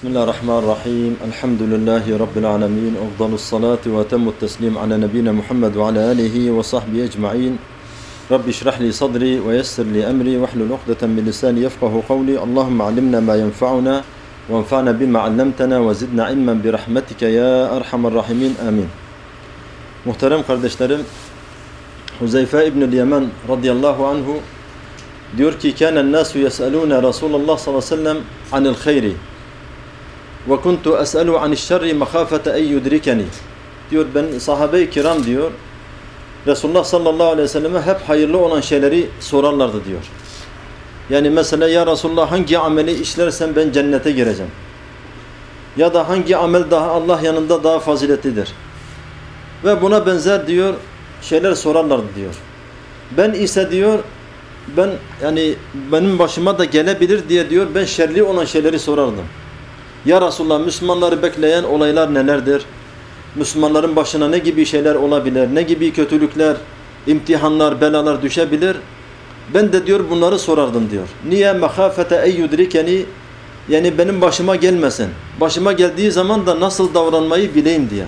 بسم الله الرحمن الرحيم. الحمد لله رب العالمين. أفضل الصلاة وأتم التسليم على نبينا محمد وعلى آله وصحبه أجمعين. رب اشرح لي صدري ويسر لي أمري. واحلل عقدة من لساني يفقه قولي. اللهم علمنا ما ينفعنا وانفعنا بما علمتنا وزدنا علما برحمتك يا أرحم الراحمين. آمين. Muhterem kardeşlerim Huzeyfe İbnül Yemen radıyallahu anhu diyor ki kânen nâsu yes'elûne Resulullah sallallahu aleyhi ve sellem anil hayri ve kuntu es'elu anil şerri mehâfete en yudrikeni diyor ben sahabe-i kiram diyor Resulullah sallallahu aleyhi ve selleme hep hayırlı olan şeyleri sorarlardı diyor. Yani mesela ya Resulullah hangi ameli işlersen ben cennete gireceğim. Ya da hangi amel daha Allah yanında daha faziletlidir. Ve buna benzer diyor şeyler sorarlardı diyor. Ben ise diyor ben yani benim başıma da gelebilir diye diyor ben şerli olan şeyleri sorardım. Ya Resulullah Müslümanları bekleyen olaylar nelerdir? Müslümanların başına ne gibi şeyler olabilir? Ne gibi kötülükler, imtihanlar, belalar düşebilir? Ben de diyor bunları sorardım diyor. Niye mehafete ey yudrikeni yani benim başıma gelmesin. Başıma geldiği zaman da nasıl davranmayı bileyim diye.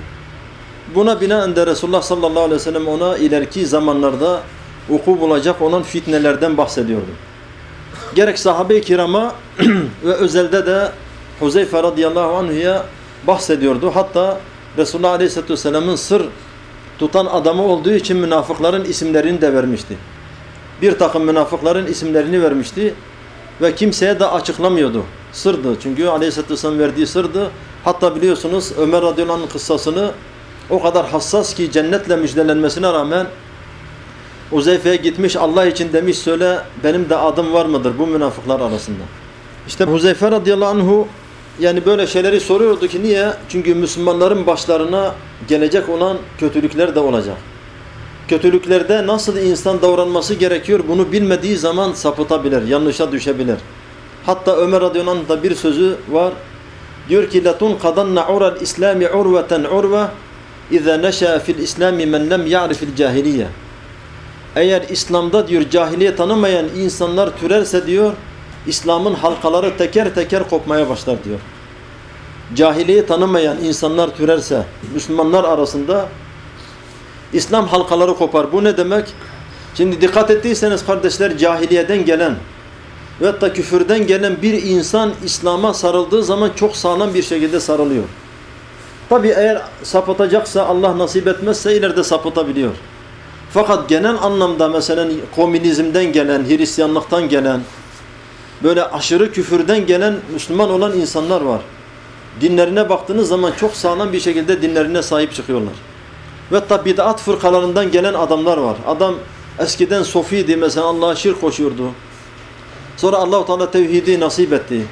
Buna binaen de Resulullah sallallahu aleyhi ve sellem ona ileriki zamanlarda vuku bulacak olan fitnelerden bahsediyordu. Gerek sahabe-i kirama ve özelde de Huzeyfe radıyallahu anhu'ya bahsediyordu. Hatta Resulullah aleyhisselatü vesselamın sır tutan adamı olduğu için münafıkların isimlerini de vermişti. Bir takım münafıkların isimlerini vermişti ve kimseye de açıklamıyordu. Sırdı. Çünkü aleyhisselatü vesselam verdiği sırdı. Hatta biliyorsunuz Ömer radıyallahu anh'ın kıssasını o kadar hassas ki cennetle müjdelenmesine rağmen Uzeyfe'ye gitmiş Allah için demiş söyle benim de adım var mıdır bu münafıklar arasında. İşte Huzeyfe radıyallahu anhu yani böyle şeyleri soruyordu ki niye? Çünkü Müslümanların başlarına gelecek olan kötülükler de olacak. Kötülüklerde nasıl insan davranması gerekiyor bunu bilmediği zaman sapıtabilir, yanlışa düşebilir. Hatta Ömer radıyallahu anh'da bir sözü var. Diyor ki latun kadanna ural islami urveten urve İza neşa fil İslami men lem ya'rifil cahiliye. Eğer İslam'da diyor cahiliye tanımayan insanlar türerse diyor İslam'ın halkaları teker teker kopmaya başlar diyor. Cahiliye tanımayan insanlar türerse Müslümanlar arasında İslam halkaları kopar. Bu ne demek? Şimdi dikkat ettiyseniz kardeşler cahiliyeden gelen ve hatta küfürden gelen bir insan İslam'a sarıldığı zaman çok sağlam bir şekilde sarılıyor. Tabi eğer sapıtacaksa Allah nasip etmezse ileride sapıtabiliyor. Fakat genel anlamda mesela komünizmden gelen, Hristiyanlıktan gelen, böyle aşırı küfürden gelen Müslüman olan insanlar var. Dinlerine baktığınız zaman çok sağlam bir şekilde dinlerine sahip çıkıyorlar. Ve hatta bid'at fırkalarından gelen adamlar var. Adam eskiden sofiydi mesela Allah'a şirk koşuyordu. Sonra Allah-u Teala tevhidi nasip etti.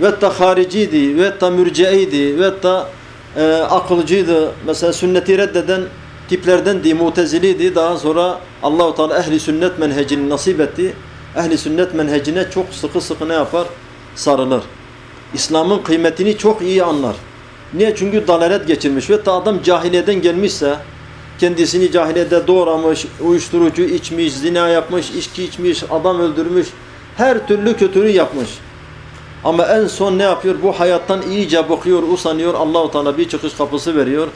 Ve hatta hariciydi, ve hatta mürceiydi, ve hatta e, akılcıydı. Mesela sünneti reddeden tiplerden di muteziliydi. Daha sonra Allahu Teala ehli sünnet menhecini nasip etti. Ehli sünnet menhecine çok sıkı sıkı ne yapar? Sarılır. İslam'ın kıymetini çok iyi anlar. Niye? Çünkü dalalet geçirmiş ve ta adam cahiliyeden gelmişse kendisini cahiliyede doğramış, uyuşturucu içmiş, zina yapmış, içki içmiş, adam öldürmüş, her türlü kötülüğü yapmış. Ama en son ne yapıyor? Bu hayattan iyice bakıyor, usanıyor. Allahu Teala bir çıkış kapısı veriyor.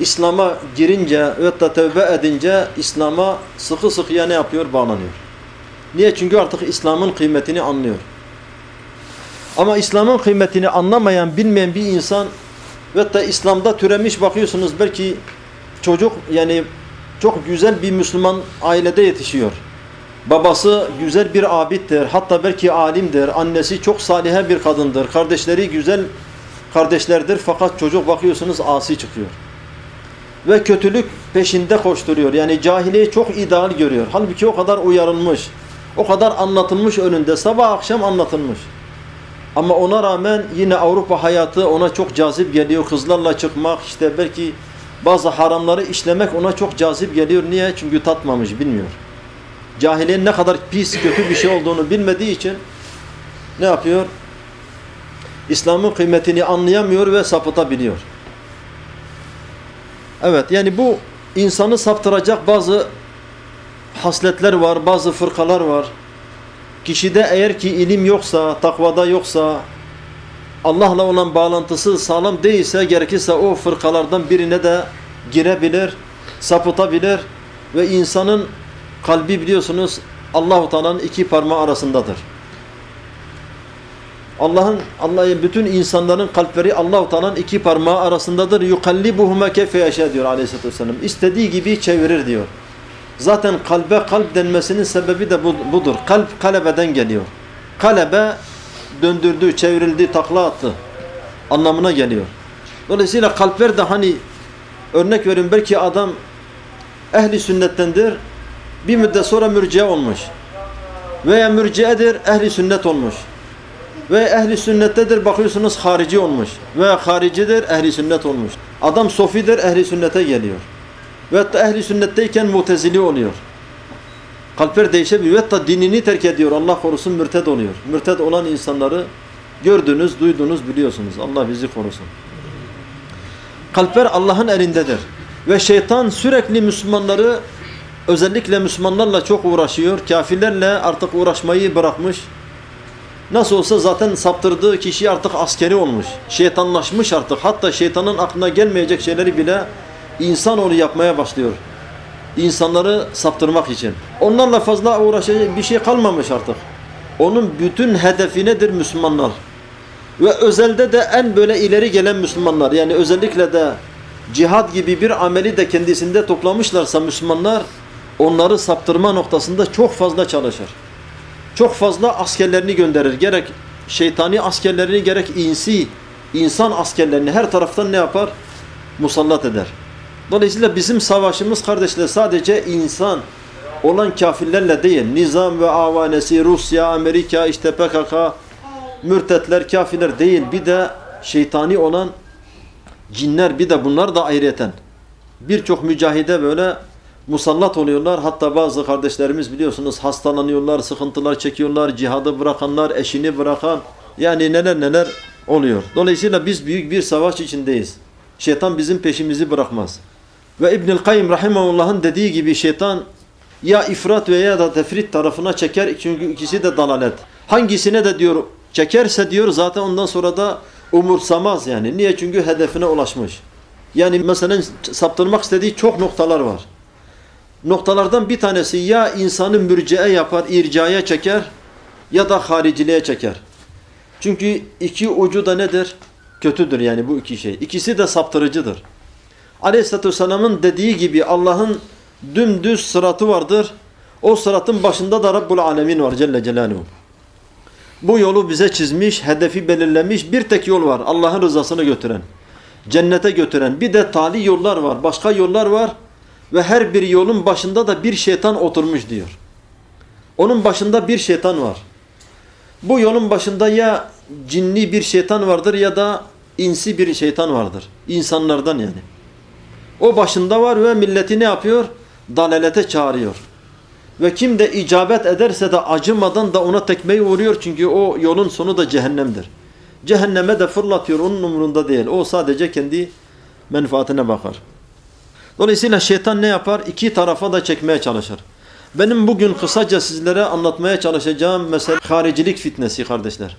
İslam'a girince ve da tövbe edince İslam'a sıkı sıkıya ne yapıyor? Bağlanıyor. Niye? Çünkü artık İslam'ın kıymetini anlıyor. Ama İslam'ın kıymetini anlamayan, bilmeyen bir insan ve da İslam'da türemiş bakıyorsunuz belki çocuk yani çok güzel bir Müslüman ailede yetişiyor. Babası güzel bir abittir, hatta belki alimdir, annesi çok salihe bir kadındır, kardeşleri güzel kardeşlerdir fakat çocuk bakıyorsunuz asi çıkıyor. Ve kötülük peşinde koşturuyor. Yani cahiliyi çok ideal görüyor. Halbuki o kadar uyarılmış, o kadar anlatılmış önünde, sabah akşam anlatılmış. Ama ona rağmen yine Avrupa hayatı ona çok cazip geliyor. Kızlarla çıkmak, işte belki bazı haramları işlemek ona çok cazip geliyor. Niye? Çünkü tatmamış, bilmiyor cahiliyenin ne kadar pis, kötü bir şey olduğunu bilmediği için ne yapıyor? İslam'ın kıymetini anlayamıyor ve sapıtabiliyor. Evet yani bu insanı saptıracak bazı hasletler var, bazı fırkalar var. Kişide eğer ki ilim yoksa, takvada yoksa, Allah'la olan bağlantısı sağlam değilse gerekirse o fırkalardan birine de girebilir, sapıtabilir ve insanın kalbi biliyorsunuz Allahu Teala'nın iki parmağı arasındadır. Allah'ın Allah'ın bütün insanların kalpleri Allahu Teala'nın iki parmağı arasındadır. Yukallibuhuma keyfe yaşa diyor Aleyhisselatü Vesselam. İstediği gibi çevirir diyor. Zaten kalbe kalp denmesinin sebebi de budur. Kalp kalebeden geliyor. Kalebe döndürdü, çevrildi, takla attı anlamına geliyor. Dolayısıyla kalpler de hani örnek verin belki adam ehli sünnettendir bir müddet sonra mürciye olmuş veya mürciyedir ehli sünnet olmuş ve ehli sünnettedir bakıyorsunuz harici olmuş veya haricidir ehli sünnet olmuş. Adam sofidir ehli sünnete geliyor. Ve hatta ehli sünnetteyken mutezili oluyor. Kalpler değişebiliyor. Ve hatta dinini terk ediyor. Allah korusun mürted oluyor. Mürted olan insanları gördünüz, duydunuz, biliyorsunuz. Allah bizi korusun. Kalpler Allah'ın elindedir. Ve şeytan sürekli Müslümanları özellikle Müslümanlarla çok uğraşıyor. Kafirlerle artık uğraşmayı bırakmış. Nasıl olsa zaten saptırdığı kişi artık askeri olmuş. Şeytanlaşmış artık. Hatta şeytanın aklına gelmeyecek şeyleri bile insanoğlu yapmaya başlıyor. İnsanları saptırmak için. Onlarla fazla uğraşacak bir şey kalmamış artık. Onun bütün hedefi nedir Müslümanlar? Ve özelde de en böyle ileri gelen Müslümanlar. Yani özellikle de cihad gibi bir ameli de kendisinde toplamışlarsa Müslümanlar onları saptırma noktasında çok fazla çalışır. Çok fazla askerlerini gönderir. Gerek şeytani askerlerini gerek insi, insan askerlerini her taraftan ne yapar? Musallat eder. Dolayısıyla bizim savaşımız kardeşler sadece insan olan kafirlerle değil. Nizam ve avanesi, Rusya, Amerika, işte PKK, mürtetler, kafirler değil. Bir de şeytani olan cinler bir de bunlar da ayrıyeten. Birçok mücahide böyle musallat oluyorlar. Hatta bazı kardeşlerimiz biliyorsunuz hastalanıyorlar, sıkıntılar çekiyorlar, cihadı bırakanlar, eşini bırakan yani neler neler oluyor. Dolayısıyla biz büyük bir savaş içindeyiz. Şeytan bizim peşimizi bırakmaz. Ve İbnül Kayyim Rahimahullah'ın dediği gibi şeytan ya ifrat veya da tefrit tarafına çeker çünkü ikisi de dalalet. Hangisine de diyor çekerse diyor zaten ondan sonra da umursamaz yani. Niye? Çünkü hedefine ulaşmış. Yani mesela saptırmak istediği çok noktalar var. Noktalardan bir tanesi ya insanı mürciye yapar, ircaya çeker ya da hariciliğe çeker. Çünkü iki ucu da nedir? Kötüdür yani bu iki şey. İkisi de saptırıcıdır. Aleyhisselatü Vesselam'ın dediği gibi Allah'ın dümdüz sıratı vardır. O sıratın başında da Rabbul Alemin var Celle Celaluhu. Bu yolu bize çizmiş, hedefi belirlemiş bir tek yol var. Allah'ın rızasını götüren, cennete götüren. Bir de tali yollar var, başka yollar var. Ve her bir yolun başında da bir şeytan oturmuş diyor. Onun başında bir şeytan var. Bu yolun başında ya cinni bir şeytan vardır ya da insi bir şeytan vardır. İnsanlardan yani. O başında var ve milleti ne yapıyor? Dalalete çağırıyor. Ve kim de icabet ederse de acımadan da ona tekmeyi vuruyor. Çünkü o yolun sonu da cehennemdir. Cehenneme de fırlatıyor. Onun umurunda değil. O sadece kendi menfaatine bakar. Dolayısıyla şeytan ne yapar? İki tarafa da çekmeye çalışır. Benim bugün kısaca sizlere anlatmaya çalışacağım mesele haricilik fitnesi kardeşler.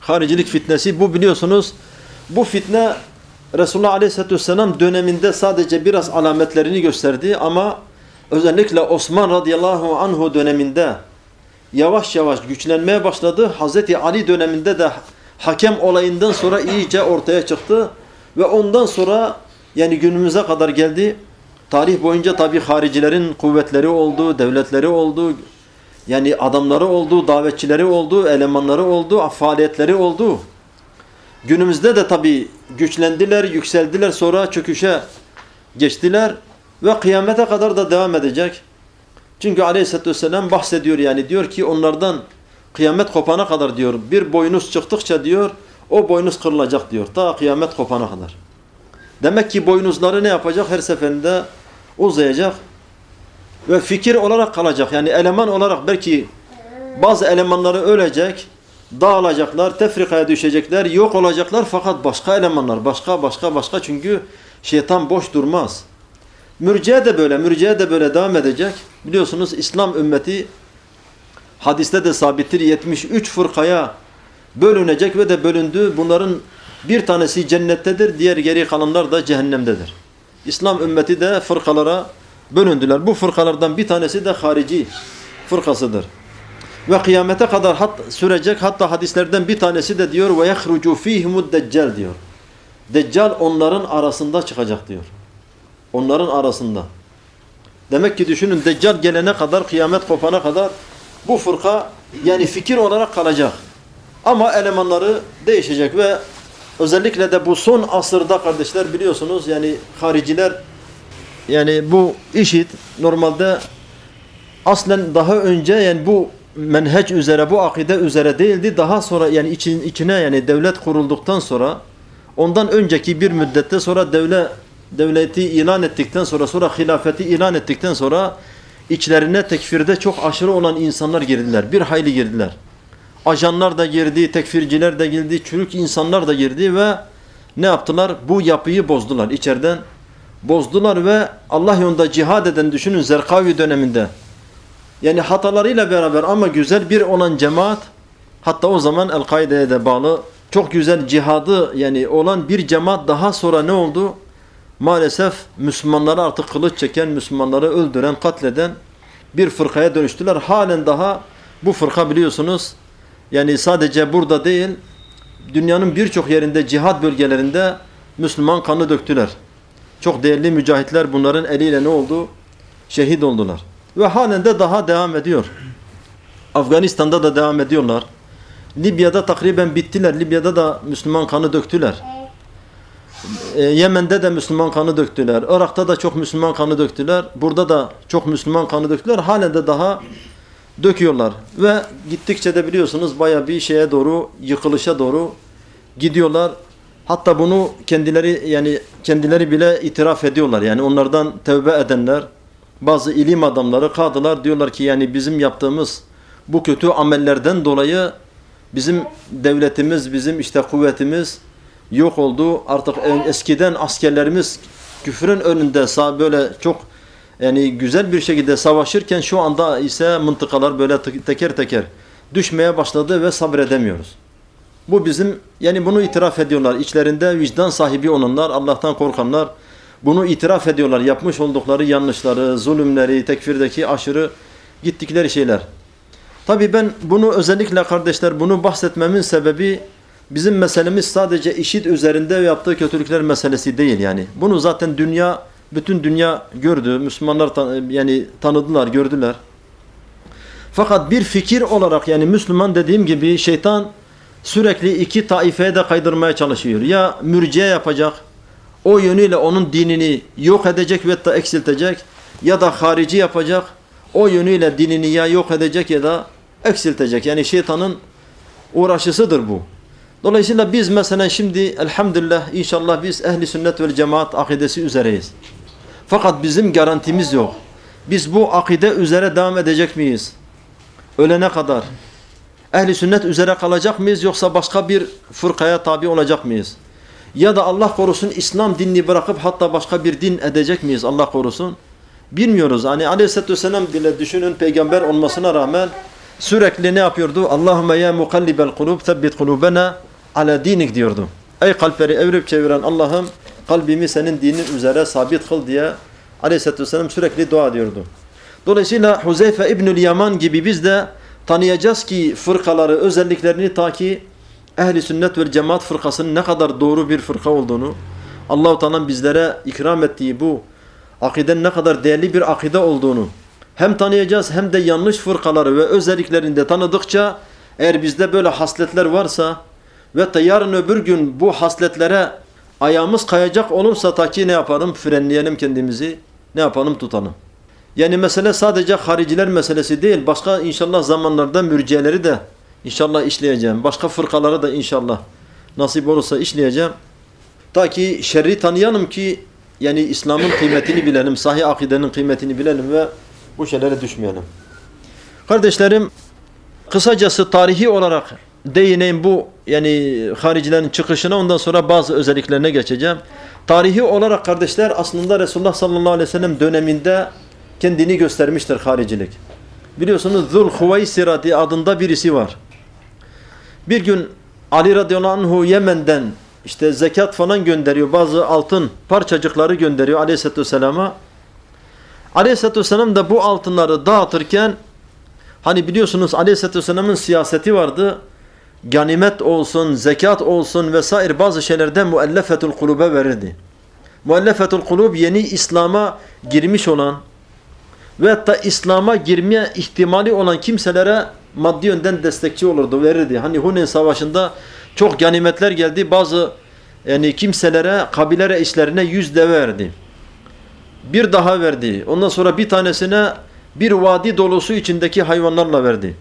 Haricilik fitnesi bu biliyorsunuz. Bu fitne Resulullah Aleyhisselatü Vesselam döneminde sadece biraz alametlerini gösterdi ama özellikle Osman radıyallahu anhu döneminde yavaş yavaş güçlenmeye başladı. Hazreti Ali döneminde de hakem olayından sonra iyice ortaya çıktı ve ondan sonra yani günümüze kadar geldi. Tarih boyunca tabi haricilerin kuvvetleri oldu, devletleri oldu, yani adamları oldu, davetçileri oldu, elemanları oldu, faaliyetleri oldu. Günümüzde de tabi güçlendiler, yükseldiler, sonra çöküşe geçtiler ve kıyamete kadar da devam edecek. Çünkü aleyhissalatü vesselam bahsediyor yani diyor ki onlardan kıyamet kopana kadar diyor bir boynuz çıktıkça diyor o boynuz kırılacak diyor ta kıyamet kopana kadar. Demek ki boynuzları ne yapacak? Her seferinde uzayacak ve fikir olarak kalacak. Yani eleman olarak belki bazı elemanları ölecek, dağılacaklar, tefrikaya düşecekler, yok olacaklar fakat başka elemanlar, başka başka başka çünkü şeytan boş durmaz. Mürciye de böyle, mürciye de böyle devam edecek. Biliyorsunuz İslam ümmeti hadiste de sabittir 73 fırkaya bölünecek ve de bölündü. Bunların bir tanesi cennettedir, diğer geri kalanlar da cehennemdedir. İslam ümmeti de fırkalara bölündüler. Bu fırkalardan bir tanesi de harici fırkasıdır. Ve kıyamete kadar hat, sürecek hatta hadislerden bir tanesi de diyor ve yahrucu fihimud deccal diyor. Deccal onların arasında çıkacak diyor. Onların arasında. Demek ki düşünün Deccal gelene kadar, kıyamet kopana kadar bu fırka yani fikir olarak kalacak. Ama elemanları değişecek ve özellikle de bu son asırda kardeşler biliyorsunuz yani hariciler yani bu işit normalde aslen daha önce yani bu menheç üzere bu akide üzere değildi. Daha sonra yani için, içine yani devlet kurulduktan sonra ondan önceki bir müddette sonra devlet devleti ilan ettikten sonra sonra hilafeti ilan ettikten sonra içlerine tekfirde çok aşırı olan insanlar girdiler. Bir hayli girdiler. Ajanlar da girdi, tekfirciler de girdi, çürük insanlar da girdi ve ne yaptılar? Bu yapıyı bozdular içeriden. Bozdular ve Allah yolunda cihad eden düşünün Zerkavi döneminde. Yani hatalarıyla beraber ama güzel bir olan cemaat hatta o zaman El-Kaide'ye de bağlı çok güzel cihadı yani olan bir cemaat daha sonra ne oldu? Maalesef Müslümanları artık kılıç çeken, Müslümanları öldüren, katleden bir fırkaya dönüştüler. Halen daha bu fırka biliyorsunuz yani sadece burada değil dünyanın birçok yerinde cihad bölgelerinde Müslüman kanı döktüler. Çok değerli mücahitler bunların eliyle ne oldu? Şehit oldular. Ve halen de daha devam ediyor. Afganistan'da da devam ediyorlar. Libya'da takriben bittiler. Libya'da da Müslüman kanı döktüler. Ee, Yemen'de de Müslüman kanı döktüler. Irak'ta da çok Müslüman kanı döktüler. Burada da çok Müslüman kanı döktüler. Halen de daha döküyorlar. Ve gittikçe de biliyorsunuz baya bir şeye doğru, yıkılışa doğru gidiyorlar. Hatta bunu kendileri yani kendileri bile itiraf ediyorlar. Yani onlardan tevbe edenler, bazı ilim adamları, kadılar diyorlar ki yani bizim yaptığımız bu kötü amellerden dolayı bizim devletimiz, bizim işte kuvvetimiz yok oldu. Artık eskiden askerlerimiz küfrün önünde böyle çok yani güzel bir şekilde savaşırken şu anda ise mıntıkalar böyle teker teker düşmeye başladı ve sabredemiyoruz. Bu bizim yani bunu itiraf ediyorlar. İçlerinde vicdan sahibi olanlar, Allah'tan korkanlar bunu itiraf ediyorlar. Yapmış oldukları yanlışları, zulümleri, tekfirdeki aşırı gittikleri şeyler. Tabii ben bunu özellikle kardeşler bunu bahsetmemin sebebi bizim meselemiz sadece işit üzerinde yaptığı kötülükler meselesi değil yani. Bunu zaten dünya bütün dünya gördü. Müslümanlar tan yani tanıdılar, gördüler. Fakat bir fikir olarak yani Müslüman dediğim gibi şeytan sürekli iki taifeye de kaydırmaya çalışıyor. Ya mürciye yapacak, o yönüyle onun dinini yok edecek ve da eksiltecek ya da harici yapacak, o yönüyle dinini ya yok edecek ya da eksiltecek. Yani şeytanın uğraşısıdır bu. Dolayısıyla biz mesela şimdi elhamdülillah inşallah biz ehli sünnet ve cemaat akidesi üzereyiz. Fakat bizim garantimiz yok. Biz bu akide üzere devam edecek miyiz? Ölene kadar. Ehli sünnet üzere kalacak mıyız yoksa başka bir fırkaya tabi olacak mıyız? Ya da Allah korusun İslam dinini bırakıp hatta başka bir din edecek miyiz Allah korusun? Bilmiyoruz. Hani aleyhissalatü vesselam dile düşünün peygamber olmasına rağmen sürekli ne yapıyordu? Allahümme ya mukallibel kulub tebbit kulubena ala dinik diyordu. Ey kalpleri evrip çeviren Allah'ım kalbimi senin dinin üzere sabit kıl diye aleyhissalatü vesselam sürekli dua ediyordu. Dolayısıyla Huzeyfe İbnül Yaman gibi biz de tanıyacağız ki fırkaları, özelliklerini ta ki ehli sünnet ve cemaat fırkasının ne kadar doğru bir fırka olduğunu, Allah-u Teala bizlere ikram ettiği bu akiden ne kadar değerli bir akide olduğunu hem tanıyacağız hem de yanlış fırkaları ve özelliklerini de tanıdıkça eğer bizde böyle hasletler varsa ve de yarın öbür gün bu hasletlere ayağımız kayacak olursa ta ki ne yapalım? Frenleyelim kendimizi. Ne yapalım? Tutalım. Yani mesele sadece hariciler meselesi değil. Başka inşallah zamanlarda mürciyeleri de inşallah işleyeceğim. Başka fırkaları da inşallah nasip olursa işleyeceğim. Ta ki şerri tanıyalım ki yani İslam'ın kıymetini bilelim, sahih akidenin kıymetini bilelim ve bu şeylere düşmeyelim. Kardeşlerim kısacası tarihi olarak değineyim bu yani haricilerin çıkışına ondan sonra bazı özelliklerine geçeceğim. Tarihi olarak kardeşler aslında Resulullah sallallahu aleyhi ve sellem döneminde kendini göstermiştir haricilik. Biliyorsunuz Zul Huvaysira diye adında birisi var. Bir gün Ali radıyallahu anhu Yemen'den işte zekat falan gönderiyor. Bazı altın parçacıkları gönderiyor aleyhissalatü vesselama. Aleyhisselatü vesselam da bu altınları dağıtırken hani biliyorsunuz Aleyhisselatü vesselamın siyaseti vardı. Ganimet olsun, zekat olsun vesaire bazı şeylerde muellefetul kulube verirdi. Muellefetul kulub yeni İslam'a girmiş olan ve hatta İslam'a girmeye ihtimali olan kimselere maddi yönden destekçi olurdu, verirdi. Hani Hunen Savaşı'nda çok ganimetler geldi. Bazı yani kimselere, kabile reislerine yüz deve verdi bir daha verdi. Ondan sonra bir tanesine bir vadi dolusu içindeki hayvanlarla verdi.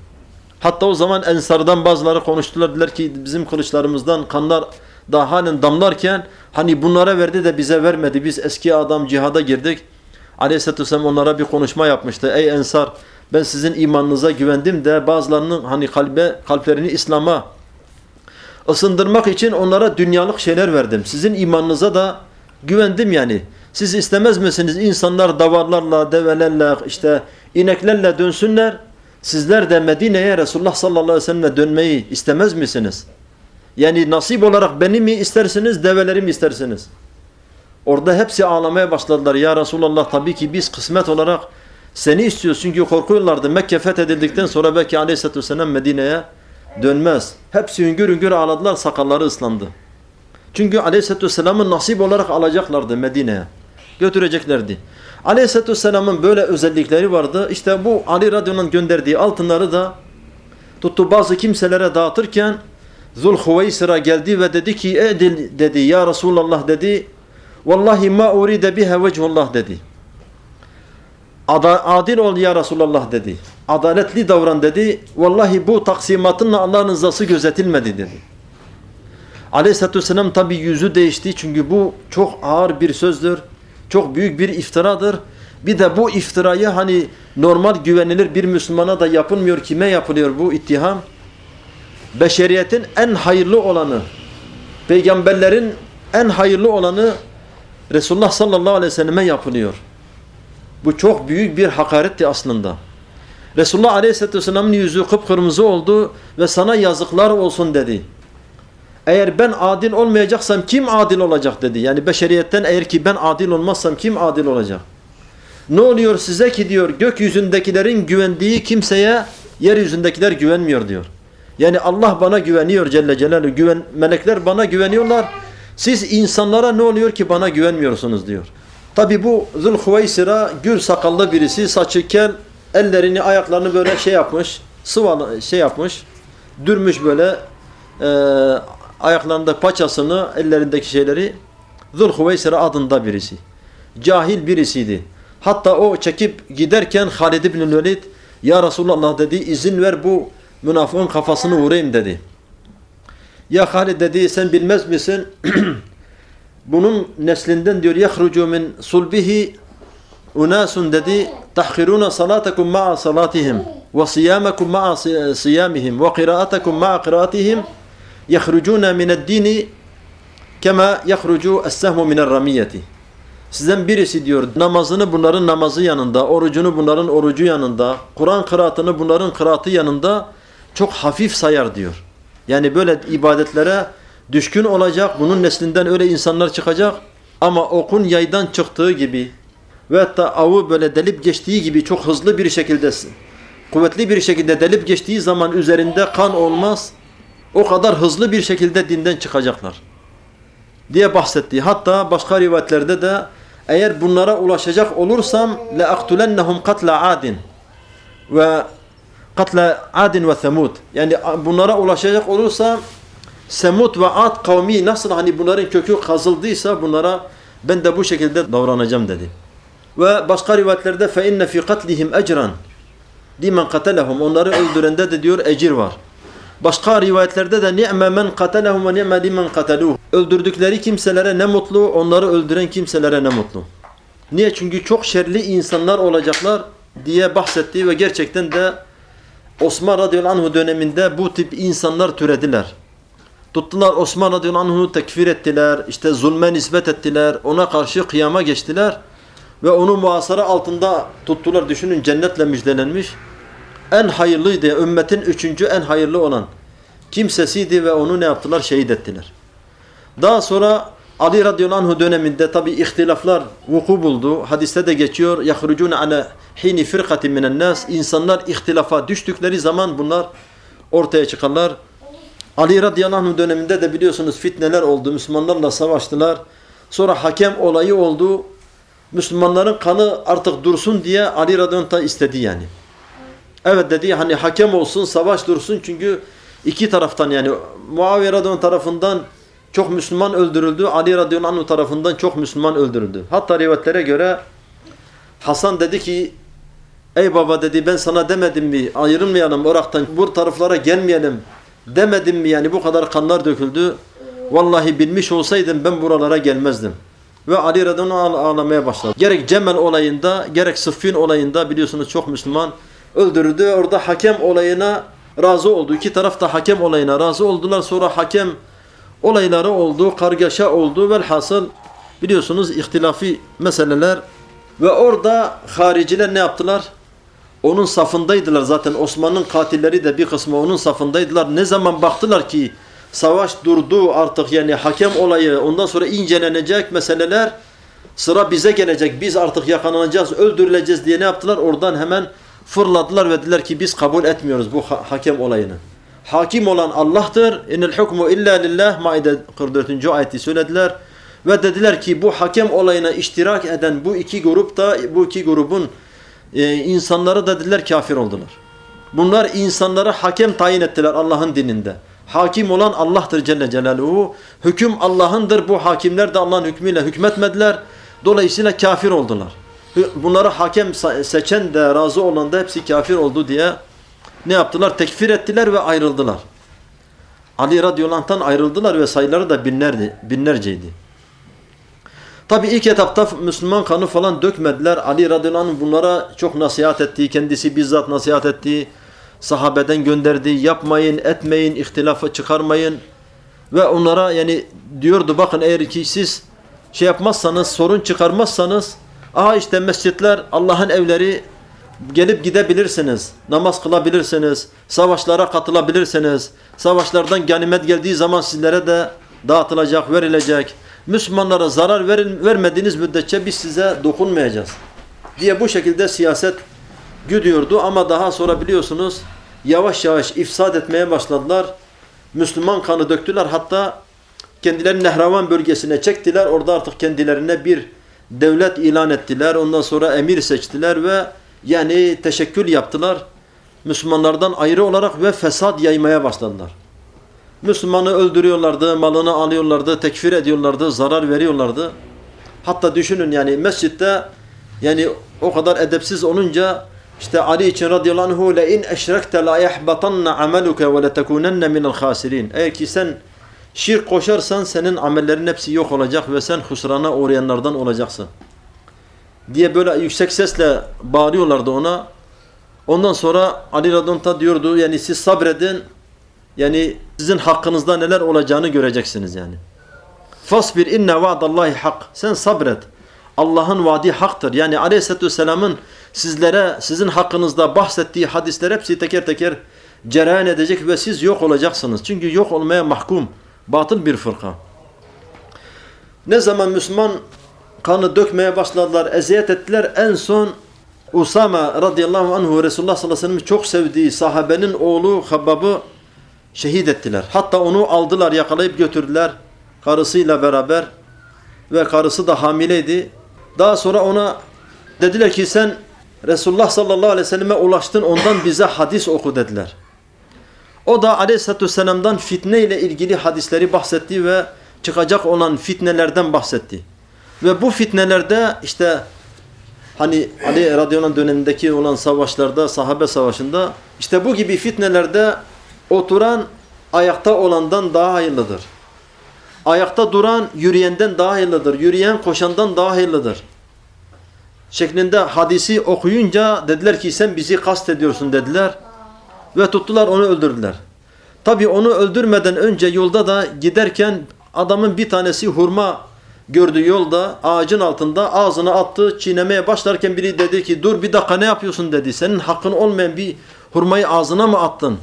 Hatta o zaman Ensar'dan bazıları konuştular. Dediler ki bizim kılıçlarımızdan kanlar daha halen damlarken hani bunlara verdi de bize vermedi. Biz eski adam cihada girdik. Aleyhisselatü Vesselam onlara bir konuşma yapmıştı. Ey Ensar ben sizin imanınıza güvendim de bazılarının hani kalbe, kalplerini İslam'a ısındırmak için onlara dünyalık şeyler verdim. Sizin imanınıza da güvendim yani. Siz istemez misiniz insanlar davarlarla, develerle, işte ineklerle dönsünler. Sizler de Medine'ye Resulullah sallallahu aleyhi ve sellem'le dönmeyi istemez misiniz? Yani nasip olarak beni mi istersiniz, develeri mi istersiniz? Orada hepsi ağlamaya başladılar. Ya Resulallah tabii ki biz kısmet olarak seni istiyoruz. Çünkü korkuyorlardı. Mekke fethedildikten sonra belki aleyhissalatü vesselam Medine'ye dönmez. Hepsi hüngür hüngür ağladılar, sakalları ıslandı. Çünkü aleyhissalatü vesselam'ı nasip olarak alacaklardı Medine'ye götüreceklerdi. Aleyhisselatü Vesselam'ın böyle özellikleri vardı. İşte bu Ali Radyo'nun gönderdiği altınları da tuttu bazı kimselere dağıtırken Zulhuveysira geldi ve dedi ki edil dedi ya Resulallah dedi vallahi ma uride biha vechullah dedi. Adil ol ya Resulallah dedi. Adaletli davran dedi. Vallahi bu taksimatınla Allah'ın rızası gözetilmedi dedi. Aleyhisselatü Vesselam tabi yüzü değişti çünkü bu çok ağır bir sözdür. Çok büyük bir iftiradır. Bir de bu iftirayı hani normal güvenilir bir Müslümana da yapılmıyor. Kime yapılıyor bu ittiham? Beşeriyetin en hayırlı olanı, peygamberlerin en hayırlı olanı Resulullah sallallahu aleyhi ve selleme yapılıyor. Bu çok büyük bir hakaretti aslında. Resulullah aleyhisselatü vesselamın yüzü kıpkırmızı oldu ve sana yazıklar olsun dedi. Eğer ben adil olmayacaksam kim adil olacak dedi. Yani beşeriyetten eğer ki ben adil olmazsam kim adil olacak? Ne oluyor size ki diyor gökyüzündekilerin güvendiği kimseye yeryüzündekiler güvenmiyor diyor. Yani Allah bana güveniyor Celle Celaluhu. Güven, melekler bana güveniyorlar. Siz insanlara ne oluyor ki bana güvenmiyorsunuz diyor. Tabi bu Zulhuveysira gür sakallı birisi saçı kel ellerini ayaklarını böyle şey yapmış sıvalı şey yapmış dürmüş böyle e, ayaklarında paçasını, ellerindeki şeyleri Zulhuveysira adında birisi. Cahil birisiydi. Hatta o çekip giderken Halid ibn Velid Ya Resulallah dedi izin ver bu münafığın kafasını vurayım dedi. Ya Halid dedi sen bilmez misin? bunun neslinden diyor yahrucu min sulbihi unasun dedi. Tahhiruna salatakum ma'a salatihim ve siyamakum ma'a siyamihim ve qiraatakum ma'a qiraatihim. Yahrucuna min ed-dini kema yahrucu es-sehmu min er-ramiyeti Sizden birisi diyor namazını bunların namazı yanında, orucunu bunların orucu yanında, Kur'an kıraatını bunların kıraatı yanında çok hafif sayar diyor. Yani böyle ibadetlere düşkün olacak. Bunun neslinden öyle insanlar çıkacak. Ama okun yaydan çıktığı gibi ve hatta avı böyle delip geçtiği gibi çok hızlı bir şekilde kuvvetli bir şekilde delip geçtiği zaman üzerinde kan olmaz. O kadar hızlı bir şekilde dinden çıkacaklar. Diye bahsetti. Hatta başka rivayetlerde de eğer bunlara ulaşacak olursam le aktulennahum katla adin ve katla adin ve semud. Yani bunlara ulaşacak olursam Semud ve Ad kavmi nasıl hani bunların kökü kazıldıysa bunlara ben de bu şekilde davranacağım dedi. Ve başka rivayetlerde fe inne fi katlihim ecran limen katelehum onları öldürende de diyor ecir var. Başka rivayetlerde de ni'me men katalehum ve ni'me limen kataluhu. Öldürdükleri kimselere ne mutlu, onları öldüren kimselere ne mutlu. Niye? Çünkü çok şerli insanlar olacaklar diye bahsetti ve gerçekten de Osman radıyallahu anh döneminde bu tip insanlar türediler. Tuttular Osman radıyallahu anh'u tekfir ettiler, işte zulme nispet ettiler, ona karşı kıyama geçtiler ve onu muhasara altında tuttular. Düşünün cennetle müjdelenmiş en hayırlıydı. Ümmetin üçüncü en hayırlı olan kimsesiydi ve onu ne yaptılar? Şehit ettiler. Daha sonra Ali radıyallahu anh döneminde tabi ihtilaflar vuku buldu. Hadiste de geçiyor. يَخْرُجُونَ عَلَى حِينِ فِرْقَةٍ مِنَ النَّاسِ İnsanlar ihtilafa düştükleri zaman bunlar ortaya çıkarlar. Ali radıyallahu anh döneminde de biliyorsunuz fitneler oldu. Müslümanlarla savaştılar. Sonra hakem olayı oldu. Müslümanların kanı artık dursun diye Ali radıyallahu anh istedi yani. Evet dedi hani hakem olsun, savaş dursun çünkü iki taraftan yani Muaviye radıyallahu tarafından çok Müslüman öldürüldü. Ali radıyallahu tarafından çok Müslüman öldürüldü. Hatta rivayetlere göre Hasan dedi ki ey baba dedi ben sana demedim mi ayrılmayalım Irak'tan bu taraflara gelmeyelim demedim mi yani bu kadar kanlar döküldü. Vallahi bilmiş olsaydım ben buralara gelmezdim. Ve Ali radıyallahu ağlamaya başladı. Gerek Cemel olayında gerek Sıffin olayında biliyorsunuz çok Müslüman öldürüldü. Orada hakem olayına razı oldu. İki taraf da hakem olayına razı oldular. Sonra hakem olayları oldu, kargaşa oldu. Velhasıl biliyorsunuz ihtilafi meseleler ve orada hariciler ne yaptılar? Onun safındaydılar zaten. Osman'ın katilleri de bir kısmı onun safındaydılar. Ne zaman baktılar ki savaş durdu artık yani hakem olayı ondan sonra incelenecek meseleler sıra bize gelecek. Biz artık yakalanacağız, öldürüleceğiz diye ne yaptılar? Oradan hemen fırladılar ve dediler ki biz kabul etmiyoruz bu ha hakem olayını. Hakim olan Allah'tır. İnel hukmu illa lillah. Maide 44. ayeti söylediler. Ve dediler ki bu hakem olayına iştirak eden bu iki grup da bu iki grubun e, insanları da dediler kafir oldular. Bunlar insanlara hakem tayin ettiler Allah'ın dininde. Hakim olan Allah'tır Celle Celaluhu. Hüküm Allah'ındır. Bu hakimler de Allah'ın hükmüyle hükmetmediler. Dolayısıyla kafir oldular. Bunları hakem seçen de razı olan da hepsi kafir oldu diye ne yaptılar? Tekfir ettiler ve ayrıldılar. Ali radıyallahu ayrıldılar ve sayıları da binlerdi, binlerceydi. Tabi ilk etapta Müslüman kanı falan dökmediler. Ali radıyallahu bunlara çok nasihat etti. Kendisi bizzat nasihat etti. Sahabeden gönderdi. Yapmayın, etmeyin, ihtilafı çıkarmayın. Ve onlara yani diyordu bakın eğer ki siz şey yapmazsanız, sorun çıkarmazsanız aha işte mescitler Allah'ın evleri gelip gidebilirsiniz. Namaz kılabilirsiniz. Savaşlara katılabilirsiniz. Savaşlardan ganimet geldiği zaman sizlere de dağıtılacak, verilecek. Müslümanlara zarar verin, vermediğiniz müddetçe biz size dokunmayacağız. Diye bu şekilde siyaset güdüyordu ama daha sonra biliyorsunuz yavaş yavaş ifsad etmeye başladılar. Müslüman kanı döktüler hatta kendilerini Nehravan bölgesine çektiler. Orada artık kendilerine bir devlet ilan ettiler. Ondan sonra emir seçtiler ve yani teşekkül yaptılar. Müslümanlardan ayrı olarak ve fesat yaymaya başladılar. Müslümanı öldürüyorlardı, malını alıyorlardı, tekfir ediyorlardı, zarar veriyorlardı. Hatta düşünün yani mescitte yani o kadar edepsiz olunca işte Ali için radıyallahu anhu le in eşrekte la yahbatanna ameluke ve letekunenne minel khasirin. Eğer ki sen şirk koşarsan senin amellerin hepsi yok olacak ve sen husrana uğrayanlardan olacaksın. Diye böyle yüksek sesle bağırıyorlardı ona. Ondan sonra Ali radıyallahu diyordu yani siz sabredin yani sizin hakkınızda neler olacağını göreceksiniz yani. Fasbir inne vaadallahi hak. Sen sabret. Allah'ın vaadi haktır. Yani Aleyhisselatü Vesselam'ın sizlere, sizin hakkınızda bahsettiği hadisler hepsi teker teker cereyan edecek ve siz yok olacaksınız. Çünkü yok olmaya mahkum. Batıl bir fırka. Ne zaman Müslüman kanı dökmeye başladılar, eziyet ettiler. En son Usama radıyallahu anhu Resulullah sallallahu aleyhi ve sellem çok sevdiği sahabenin oğlu Habbab'ı şehit ettiler. Hatta onu aldılar, yakalayıp götürdüler karısıyla beraber ve karısı da hamileydi. Daha sonra ona dediler ki sen Resulullah sallallahu aleyhi ve selleme ulaştın ondan bize hadis oku dediler. O da aleyhissalatü vesselam'dan fitne ile ilgili hadisleri bahsetti ve çıkacak olan fitnelerden bahsetti. Ve bu fitnelerde işte hani Ali radıyallahu dönemindeki olan savaşlarda, sahabe savaşında işte bu gibi fitnelerde oturan ayakta olandan daha hayırlıdır. Ayakta duran yürüyenden daha hayırlıdır. Yürüyen koşandan daha hayırlıdır. Şeklinde hadisi okuyunca dediler ki sen bizi kast ediyorsun dediler. Ve tuttular onu öldürdüler. Tabi onu öldürmeden önce yolda da giderken adamın bir tanesi hurma gördü yolda ağacın altında ağzına attı çiğnemeye başlarken biri dedi ki dur bir dakika ne yapıyorsun dedi. Senin hakkın olmayan bir hurmayı ağzına mı attın?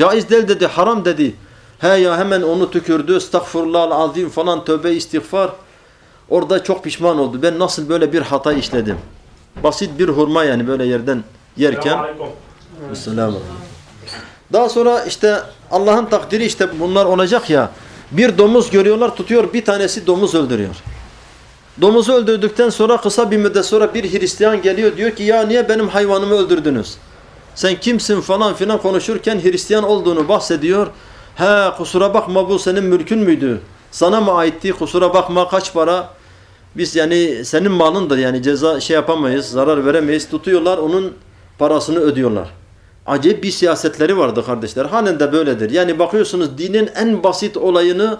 Caiz değil dedi, haram dedi. He ya hemen onu tükürdü, estağfurullah azim falan tövbe istiğfar. Orada çok pişman oldu. Ben nasıl böyle bir hata işledim. Basit bir hurma yani böyle yerden yerken. Selamun Daha sonra işte Allah'ın takdiri işte bunlar olacak ya. Bir domuz görüyorlar tutuyor bir tanesi domuz öldürüyor. Domuzu öldürdükten sonra kısa bir müddet sonra bir Hristiyan geliyor diyor ki ya niye benim hayvanımı öldürdünüz? Sen kimsin falan filan konuşurken Hristiyan olduğunu bahsediyor. He kusura bakma bu senin mülkün müydü? Sana mı aitti? Kusura bakma kaç para? Biz yani senin malındır yani ceza şey yapamayız, zarar veremeyiz. Tutuyorlar onun parasını ödüyorlar. Acayip bir siyasetleri vardı kardeşler. Halen de böyledir. Yani bakıyorsunuz dinin en basit olayını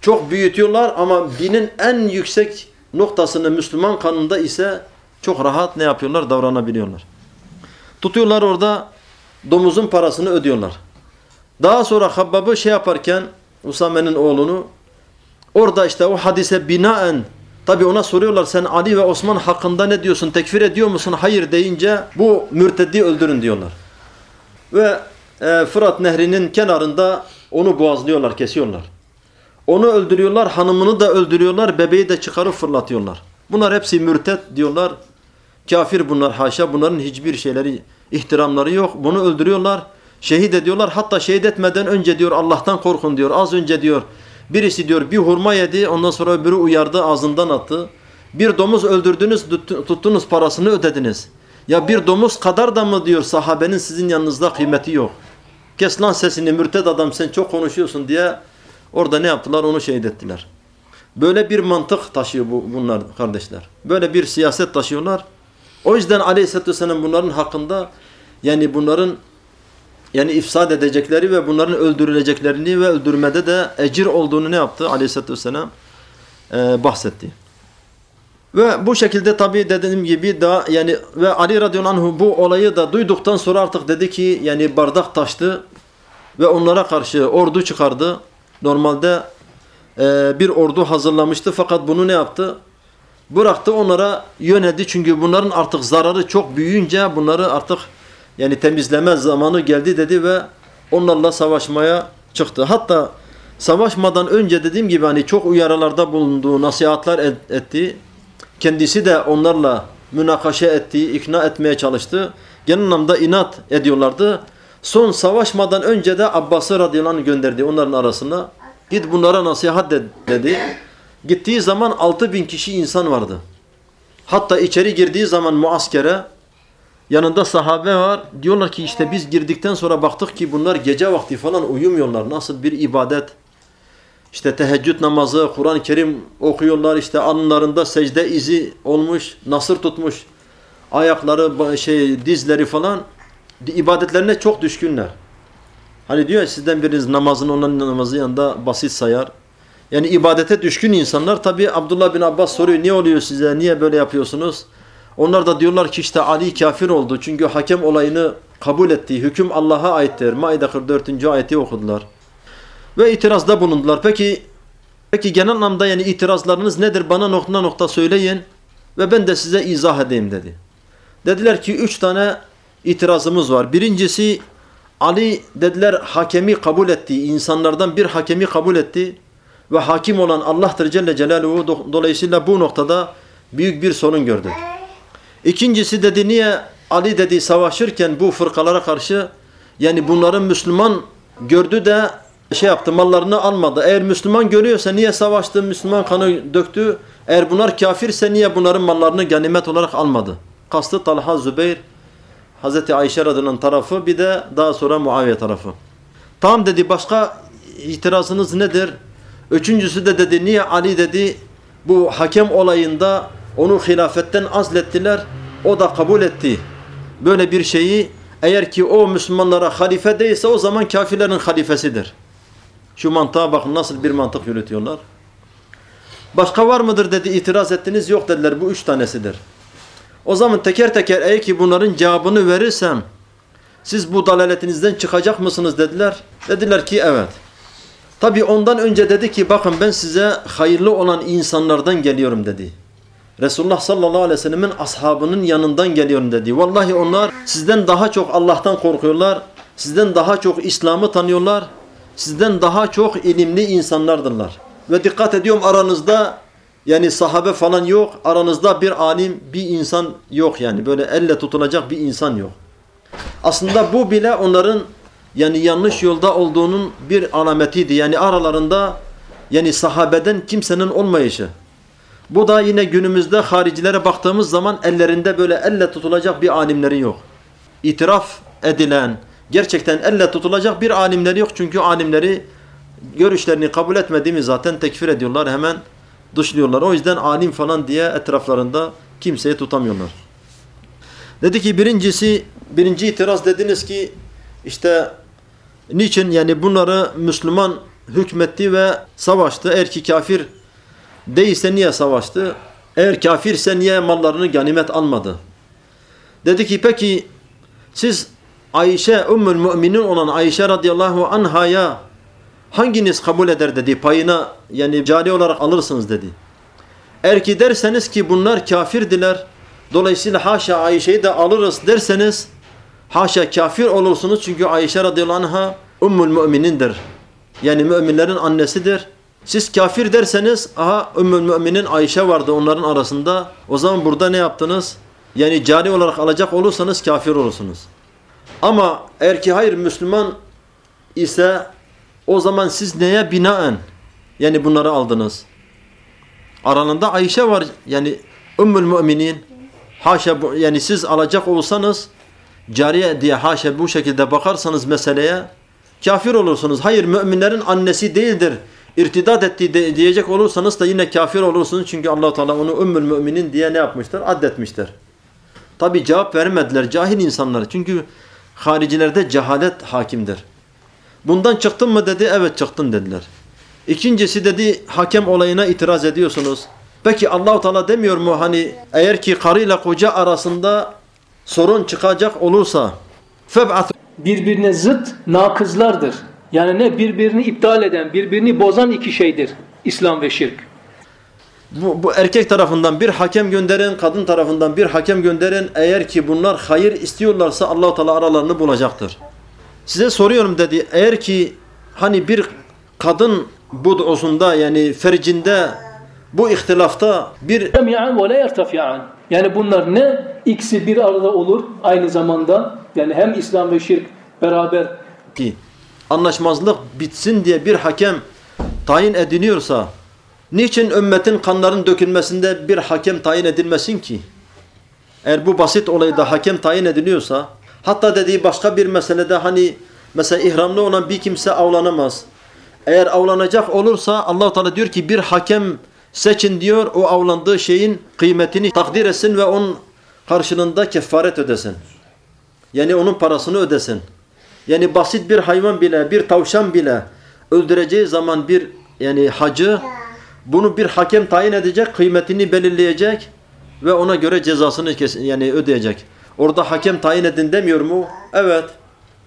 çok büyütüyorlar ama dinin en yüksek noktasını Müslüman kanında ise çok rahat ne yapıyorlar? Davranabiliyorlar. Tutuyorlar orada domuzun parasını ödüyorlar. Daha sonra Habbab'ı şey yaparken Usame'nin oğlunu orada işte o hadise binaen tabi ona soruyorlar sen Ali ve Osman hakkında ne diyorsun? Tekfir ediyor musun? Hayır deyince bu mürteddi öldürün diyorlar. Ve e, Fırat nehrinin kenarında onu boğazlıyorlar, kesiyorlar. Onu öldürüyorlar, hanımını da öldürüyorlar, bebeği de çıkarıp fırlatıyorlar. Bunlar hepsi mürted diyorlar. Kafir bunlar haşa. Bunların hiçbir şeyleri, ihtiramları yok. Bunu öldürüyorlar. Şehit ediyorlar. Hatta şehit etmeden önce diyor Allah'tan korkun diyor. Az önce diyor birisi diyor bir hurma yedi. Ondan sonra öbürü uyardı ağzından attı. Bir domuz öldürdünüz tuttunuz parasını ödediniz. Ya bir domuz kadar da mı diyor sahabenin sizin yanınızda kıymeti yok. Kes lan sesini mürted adam sen çok konuşuyorsun diye orada ne yaptılar onu şehit ettiler. Böyle bir mantık taşıyor bu, bunlar kardeşler. Böyle bir siyaset taşıyorlar. O yüzden Aleyhisselatü Vesselam bunların hakkında yani bunların yani ifsad edecekleri ve bunların öldürüleceklerini ve öldürmede de ecir olduğunu ne yaptı Aleyhisselatü Vesselam e, bahsetti. Ve bu şekilde tabi dediğim gibi da yani ve Ali radıyallahu anh bu olayı da duyduktan sonra artık dedi ki yani bardak taştı ve onlara karşı ordu çıkardı. Normalde e, bir ordu hazırlamıştı fakat bunu ne yaptı? Bıraktı onlara yönedi çünkü bunların artık zararı çok büyüyünce bunları artık yani temizleme zamanı geldi dedi ve onlarla savaşmaya çıktı. Hatta savaşmadan önce dediğim gibi hani çok uyarılarda bulunduğu, nasihatler et, etti. Kendisi de onlarla münakaşa etti, ikna etmeye çalıştı. Genel anlamda inat ediyorlardı. Son savaşmadan önce de Abbas'ı radıyallahu gönderdi onların arasına. Git bunlara nasihat de, dedi. Gittiği zaman 6 bin kişi insan vardı. Hatta içeri girdiği zaman muaskere yanında sahabe var. Diyorlar ki işte biz girdikten sonra baktık ki bunlar gece vakti falan uyumuyorlar. Nasıl bir ibadet. İşte teheccüd namazı, Kur'an-ı Kerim okuyorlar. İşte alnlarında secde izi olmuş, nasır tutmuş. Ayakları, şey dizleri falan ibadetlerine çok düşkünler. Hani diyor ya sizden biriniz namazını onların namazı yanında basit sayar. Yani ibadete düşkün insanlar tabi Abdullah bin Abbas soruyor niye oluyor size niye böyle yapıyorsunuz? Onlar da diyorlar ki işte Ali kafir oldu çünkü hakem olayını kabul etti. Hüküm Allah'a aittir. Maide 44. ayeti okudular. Ve itirazda bulundular. Peki peki genel anlamda yani itirazlarınız nedir? Bana nokta nokta söyleyin ve ben de size izah edeyim dedi. Dediler ki üç tane itirazımız var. Birincisi Ali dediler hakemi kabul etti. İnsanlardan bir hakemi kabul etti ve hakim olan Allah'tır Celle Celaluhu dolayısıyla bu noktada büyük bir sorun gördü. İkincisi dedi niye Ali dedi savaşırken bu fırkalara karşı yani bunların Müslüman gördü de şey yaptı mallarını almadı. Eğer Müslüman görüyorsa niye savaştı Müslüman kanı döktü. Eğer bunlar kafirse niye bunların mallarını ganimet olarak almadı. Kastı Talha Zübeyir Hazreti Ayşe radının tarafı bir de daha sonra Muaviye tarafı. Tamam dedi başka itirazınız nedir? Üçüncüsü de dedi niye Ali dedi bu hakem olayında onu hilafetten azlettiler. O da kabul etti. Böyle bir şeyi eğer ki o Müslümanlara halife değilse o zaman kafirlerin halifesidir. Şu mantığa bakın nasıl bir mantık yürütüyorlar. Başka var mıdır dedi itiraz ettiniz yok dediler bu üç tanesidir. O zaman teker teker eğer ki bunların cevabını verirsem siz bu dalaletinizden çıkacak mısınız dediler. Dediler ki evet. Tabi ondan önce dedi ki bakın ben size hayırlı olan insanlardan geliyorum dedi. Resulullah sallallahu aleyhi ve sellemin ashabının yanından geliyorum dedi. Vallahi onlar sizden daha çok Allah'tan korkuyorlar Sizden daha çok İslam'ı tanıyorlar. Sizden daha çok ilimli insanlardırlar. Ve dikkat ediyorum aranızda yani sahabe falan yok. Aranızda bir alim, bir insan yok yani. Böyle elle tutulacak bir insan yok. Aslında bu bile onların yani yanlış yolda olduğunun bir alametiydi. Yani aralarında yani sahabeden kimsenin olmayışı. Bu da yine günümüzde haricilere baktığımız zaman ellerinde böyle elle tutulacak bir alimleri yok. İtiraf edilen, gerçekten elle tutulacak bir alimleri yok. Çünkü alimleri görüşlerini kabul etmediğimiz zaten tekfir ediyorlar. Hemen dışlıyorlar. O yüzden alim falan diye etraflarında kimseyi tutamıyorlar. Dedi ki birincisi, birinci itiraz dediniz ki işte niçin yani bunları Müslüman hükmetti ve savaştı. Eğer ki kafir değilse niye savaştı? Eğer kafirse niye mallarını ganimet almadı? Dedi ki peki siz Ayşe, Ümmül Müminin olan Ayşe radıyallahu anhaya hanginiz kabul eder dedi. Payına yani cari olarak alırsınız dedi. Eğer ki derseniz ki bunlar kafirdiler. Dolayısıyla haşa Ayşe'yi de alırız derseniz haşa kafir olursunuz. Çünkü Ayşe radıyallahu anh'a Ümmül Müminindir. Yani müminlerin annesidir. Siz kafir derseniz aha Ümmül Müminin Ayşe vardı onların arasında. O zaman burada ne yaptınız? Yani cari olarak alacak olursanız kafir olursunuz. Ama eğer ki hayır Müslüman ise o zaman siz neye binaen yani bunları aldınız? Aralarında Ayşe var yani Ümmül Müminin haşa yani siz alacak olsanız cariye diye haşa bu şekilde bakarsanız meseleye kafir olursunuz. Hayır müminlerin annesi değildir. İrtidat etti de, diyecek olursanız da yine kafir olursunuz. Çünkü allah Teala onu Ümmül Müminin diye ne yapmıştır? Addetmiştir. Tabi cevap vermediler cahil insanlar. Çünkü haricilerde cehalet hakimdir. Bundan çıktın mı dedi. Evet çıktın dediler. İkincisi dedi hakem olayına itiraz ediyorsunuz. Peki Allahu Teala demiyor mu hani eğer ki karıyla koca arasında sorun çıkacak olursa feb'at birbirine zıt nakızlardır. Yani ne birbirini iptal eden, birbirini bozan iki şeydir. İslam ve şirk. bu, bu erkek tarafından bir hakem gönderin, kadın tarafından bir hakem gönderin. Eğer ki bunlar hayır istiyorlarsa Allahu Teala aralarını bulacaktır. Size soruyorum dedi. Eğer ki hani bir kadın bud'usunda yani fercinde bu ihtilafta bir. Yani bunlar ne ikisi bir arada olur aynı zamanda. Yani hem İslam ve şirk beraber ki anlaşmazlık bitsin diye bir hakem tayin ediliyorsa niçin ümmetin kanların dökülmesinde bir hakem tayin edilmesin ki? Eğer bu basit olayda hakem tayin ediliyorsa hatta dediği başka bir meselede hani mesela ihramlı olan bir kimse avlanamaz. Eğer avlanacak olursa allah Teala diyor ki bir hakem seçin diyor o avlandığı şeyin kıymetini takdir etsin ve onun karşılığında kefaret ödesin. Yani onun parasını ödesin. Yani basit bir hayvan bile, bir tavşan bile öldüreceği zaman bir yani hacı bunu bir hakem tayin edecek, kıymetini belirleyecek ve ona göre cezasını kes yani ödeyecek. Orada hakem tayin edin demiyor mu? Evet.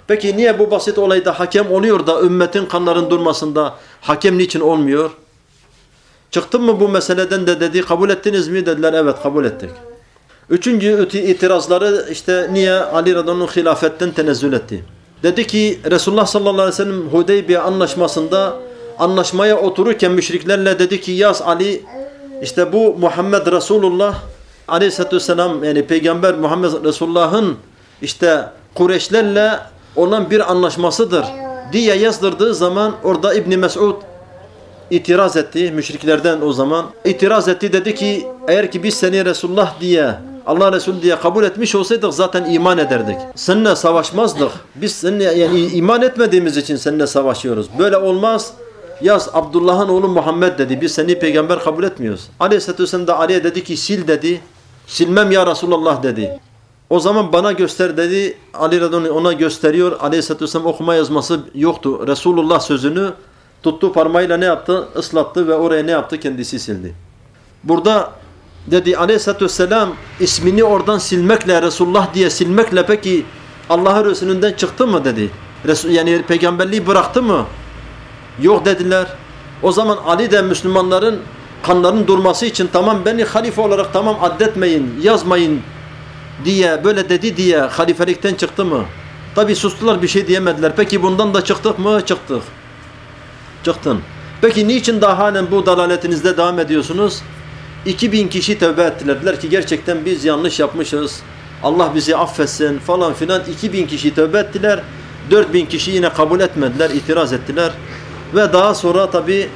Peki niye bu basit olayda hakem oluyor da ümmetin kanların durmasında hakem niçin olmuyor? Çıktın mı bu meseleden de dedi kabul ettiniz mi? Dediler evet kabul ettik. Üçüncü itirazları işte niye Ali Radon'un hilafetten tenezzül etti? Dedi ki Resulullah sallallahu aleyhi ve sellem Hudeybiye anlaşmasında anlaşmaya otururken müşriklerle dedi ki yaz Ali işte bu Muhammed Resulullah aleyhissalatü vesselam yani peygamber Muhammed Resulullah'ın işte Kureyşlerle olan bir anlaşmasıdır diye yazdırdığı zaman orada İbni Mesud itiraz etti müşriklerden o zaman. itiraz etti dedi ki eğer ki biz seni Resulullah diye Allah Resulü diye kabul etmiş olsaydık zaten iman ederdik. Seninle savaşmazdık. Biz seninle yani iman etmediğimiz için seninle savaşıyoruz. Böyle olmaz. Yaz Abdullah'ın oğlu Muhammed dedi. Biz seni peygamber kabul etmiyoruz. Aleyhisselatü Vesselam da Ali'ye dedi ki sil dedi. Silmem ya Resulallah dedi. O zaman bana göster dedi. Ali Radon ona gösteriyor. Aleyhisselatü Vesselam okuma yazması yoktu. Resulullah sözünü tuttu parmağıyla ne yaptı? Islattı ve oraya ne yaptı? Kendisi sildi. Burada dedi aleyhissalatü vesselam ismini oradan silmekle Resulullah diye silmekle peki Allah'ın Resulünden çıktı mı dedi. Resul, yani peygamberliği bıraktı mı? Yok dediler. O zaman Ali de Müslümanların kanların durması için tamam beni halife olarak tamam addetmeyin, yazmayın diye böyle dedi diye halifelikten çıktı mı? Tabi sustular bir şey diyemediler. Peki bundan da çıktık mı? Çıktık. Çıktın. Peki niçin daha halen bu dalaletinizde devam ediyorsunuz? 2000 kişi tövbe ettiler. Dediler ki gerçekten biz yanlış yapmışız. Allah bizi affetsin falan filan. 2000 kişi tövbe ettiler. 4000 kişi yine kabul etmediler, itiraz ettiler. Ve daha sonra tabi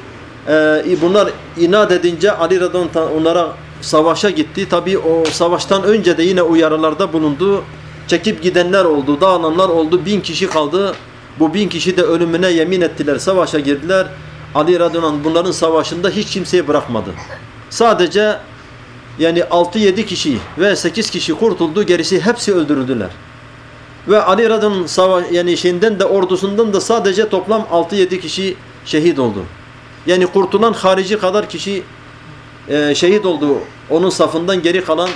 e, bunlar inat edince Ali anh onlara savaşa gitti. Tabi o savaştan önce de yine uyarılarda bulundu. Çekip gidenler oldu, dağılanlar oldu. Bin kişi kaldı. Bu bin kişi de ölümüne yemin ettiler, savaşa girdiler. Ali radıyallahu bunların savaşında hiç kimseyi bırakmadı. Sadece yani 6-7 kişi ve 8 kişi kurtuldu. Gerisi hepsi öldürüldüler. Ve Ali radıyallahu savaş yani şeyinden de ordusundan da sadece toplam 6-7 kişi şehit oldu. Yani kurtulan harici kadar kişi e, şehit oldu. Onun safından geri kalan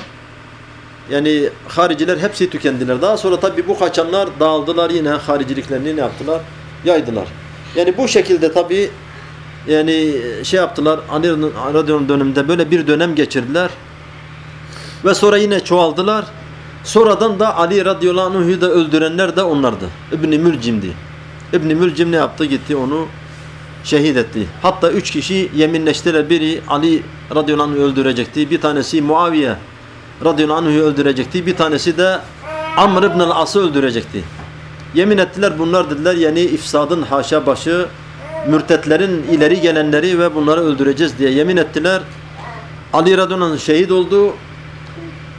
yani hariciler hepsi tükendiler. Daha sonra tabi bu kaçanlar dağıldılar yine hariciliklerini ne yaptılar? Yaydılar. Yani bu şekilde tabi yani şey yaptılar Ali radıyallahu döneminde böyle bir dönem geçirdiler. Ve sonra yine çoğaldılar. Sonradan da Ali radıyallahu anh'ı da öldürenler de onlardı. İbn-i Mülcim'di. İbn-i Mülcim ne yaptı? Gitti onu şehit etti. Hatta üç kişi yeminleştiler. Biri Ali radıyallahu öldürecekti. Bir tanesi Muaviye radıyallahu anh'ı öldürecekti. Bir tanesi de Amr ibn al-As'ı öldürecekti. Yemin ettiler bunlar dediler yani ifsadın haşa başı mürtetlerin ileri gelenleri ve bunları öldüreceğiz diye yemin ettiler. Ali radıyallahu şehit oldu.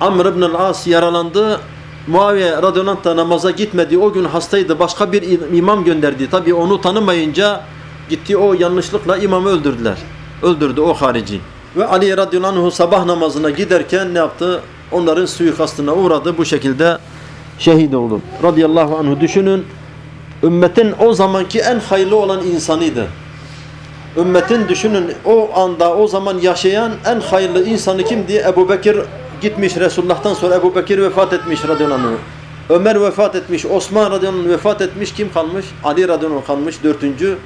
Amr ibn al-As yaralandı. Muaviye radıyallahu da namaza gitmedi. O gün hastaydı. Başka bir imam gönderdi. Tabi onu tanımayınca gitti o yanlışlıkla imamı öldürdüler. Öldürdü o harici. Ve Ali radıyallahu anh sabah namazına giderken ne yaptı? Onların suikastına uğradı. Bu şekilde şehit oldu. Radıyallahu anhu düşünün. Ümmetin o zamanki en hayırlı olan insanıydı. Ümmetin düşünün o anda o zaman yaşayan en hayırlı insanı kimdi? Ebu Bekir gitmiş Resulullah'tan sonra Ebu Bekir vefat etmiş radıyallahu anh. Ömer vefat etmiş, Osman radıyallahu anh vefat etmiş. Kim kalmış? Ali radıyallahu anh kalmış dördüncü.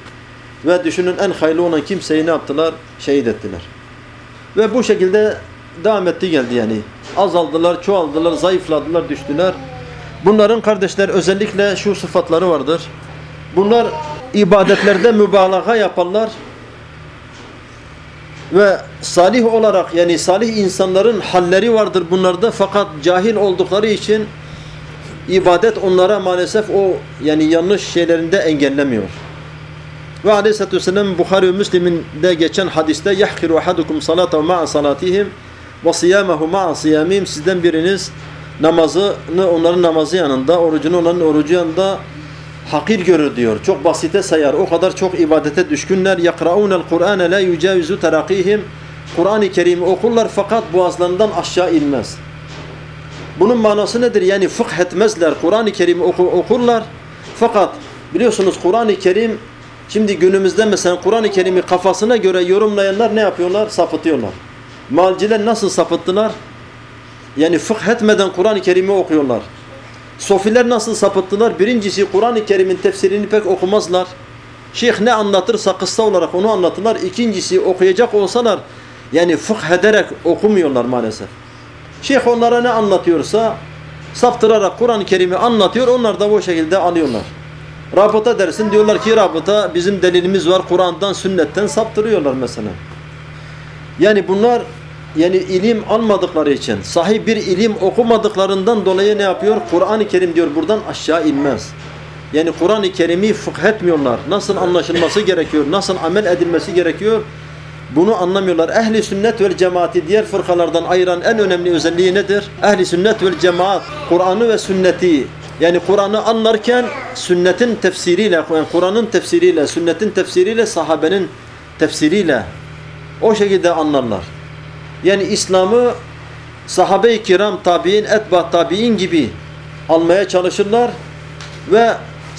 Ve düşünün en hayırlı olan kimseyi ne yaptılar? Şehit ettiler. Ve bu şekilde devam etti geldi yani. Azaldılar, çoğaldılar, zayıfladılar, düştüler. Bunların kardeşler özellikle şu sıfatları vardır. Bunlar ibadetlerde mübalağa yaparlar. Ve salih olarak yani salih insanların halleri vardır bunlarda fakat cahil oldukları için ibadet onlara maalesef o yani yanlış şeylerinde engellemiyor. Ve aleyhissalatü vesselam Bukhari ve Müslim'in de geçen hadiste ahadukum salatahu ma'a salatihim ve siyamahu ma'a siyamihim sizden biriniz namazını onların namazı yanında, orucunu onların orucu yanında hakir görür diyor. Çok basite sayar. O kadar çok ibadete düşkünler. Yakraunel Kur'ane la yucavizu terakihim. Kur'an-ı Kerim'i okurlar fakat boğazlarından aşağı inmez. Bunun manası nedir? Yani fıkh etmezler. Kur'an-ı Kerim'i oku, okurlar. Fakat biliyorsunuz Kur'an-ı Kerim şimdi günümüzde mesela Kur'an-ı Kerim'i kafasına göre yorumlayanlar ne yapıyorlar? Sapıtıyorlar. Malciler nasıl sapıttılar? Yani fıkh etmeden Kur'an-ı Kerim'i okuyorlar. Sofiler nasıl sapıttılar? Birincisi Kur'an-ı Kerim'in tefsirini pek okumazlar. Şeyh ne anlatırsa kıssa olarak onu anlatırlar. İkincisi okuyacak olsalar yani fıkh ederek okumuyorlar maalesef. Şeyh onlara ne anlatıyorsa saptırarak Kur'an-ı Kerim'i anlatıyor. Onlar da bu şekilde alıyorlar. Rabıta dersin diyorlar ki rabıta bizim delilimiz var. Kur'an'dan, sünnetten saptırıyorlar mesela. Yani bunlar yani ilim almadıkları için, sahih bir ilim okumadıklarından dolayı ne yapıyor? Kur'an-ı Kerim diyor buradan aşağı inmez. Yani Kur'an-ı Kerim'i fıkh etmiyorlar. Nasıl anlaşılması gerekiyor, nasıl amel edilmesi gerekiyor? Bunu anlamıyorlar. Ehli sünnet ve cemaati diğer fırkalardan ayıran en önemli özelliği nedir? Ehli sünnet ve cemaat Kur'an'ı ve sünneti yani Kur'an'ı anlarken sünnetin tefsiriyle, yani Kur'an'ın tefsiriyle, sünnetin tefsiriyle, sahabenin tefsiriyle o şekilde anlarlar. Yani İslam'ı sahabe-i kiram tabi'in, etba tabi'in gibi almaya çalışırlar ve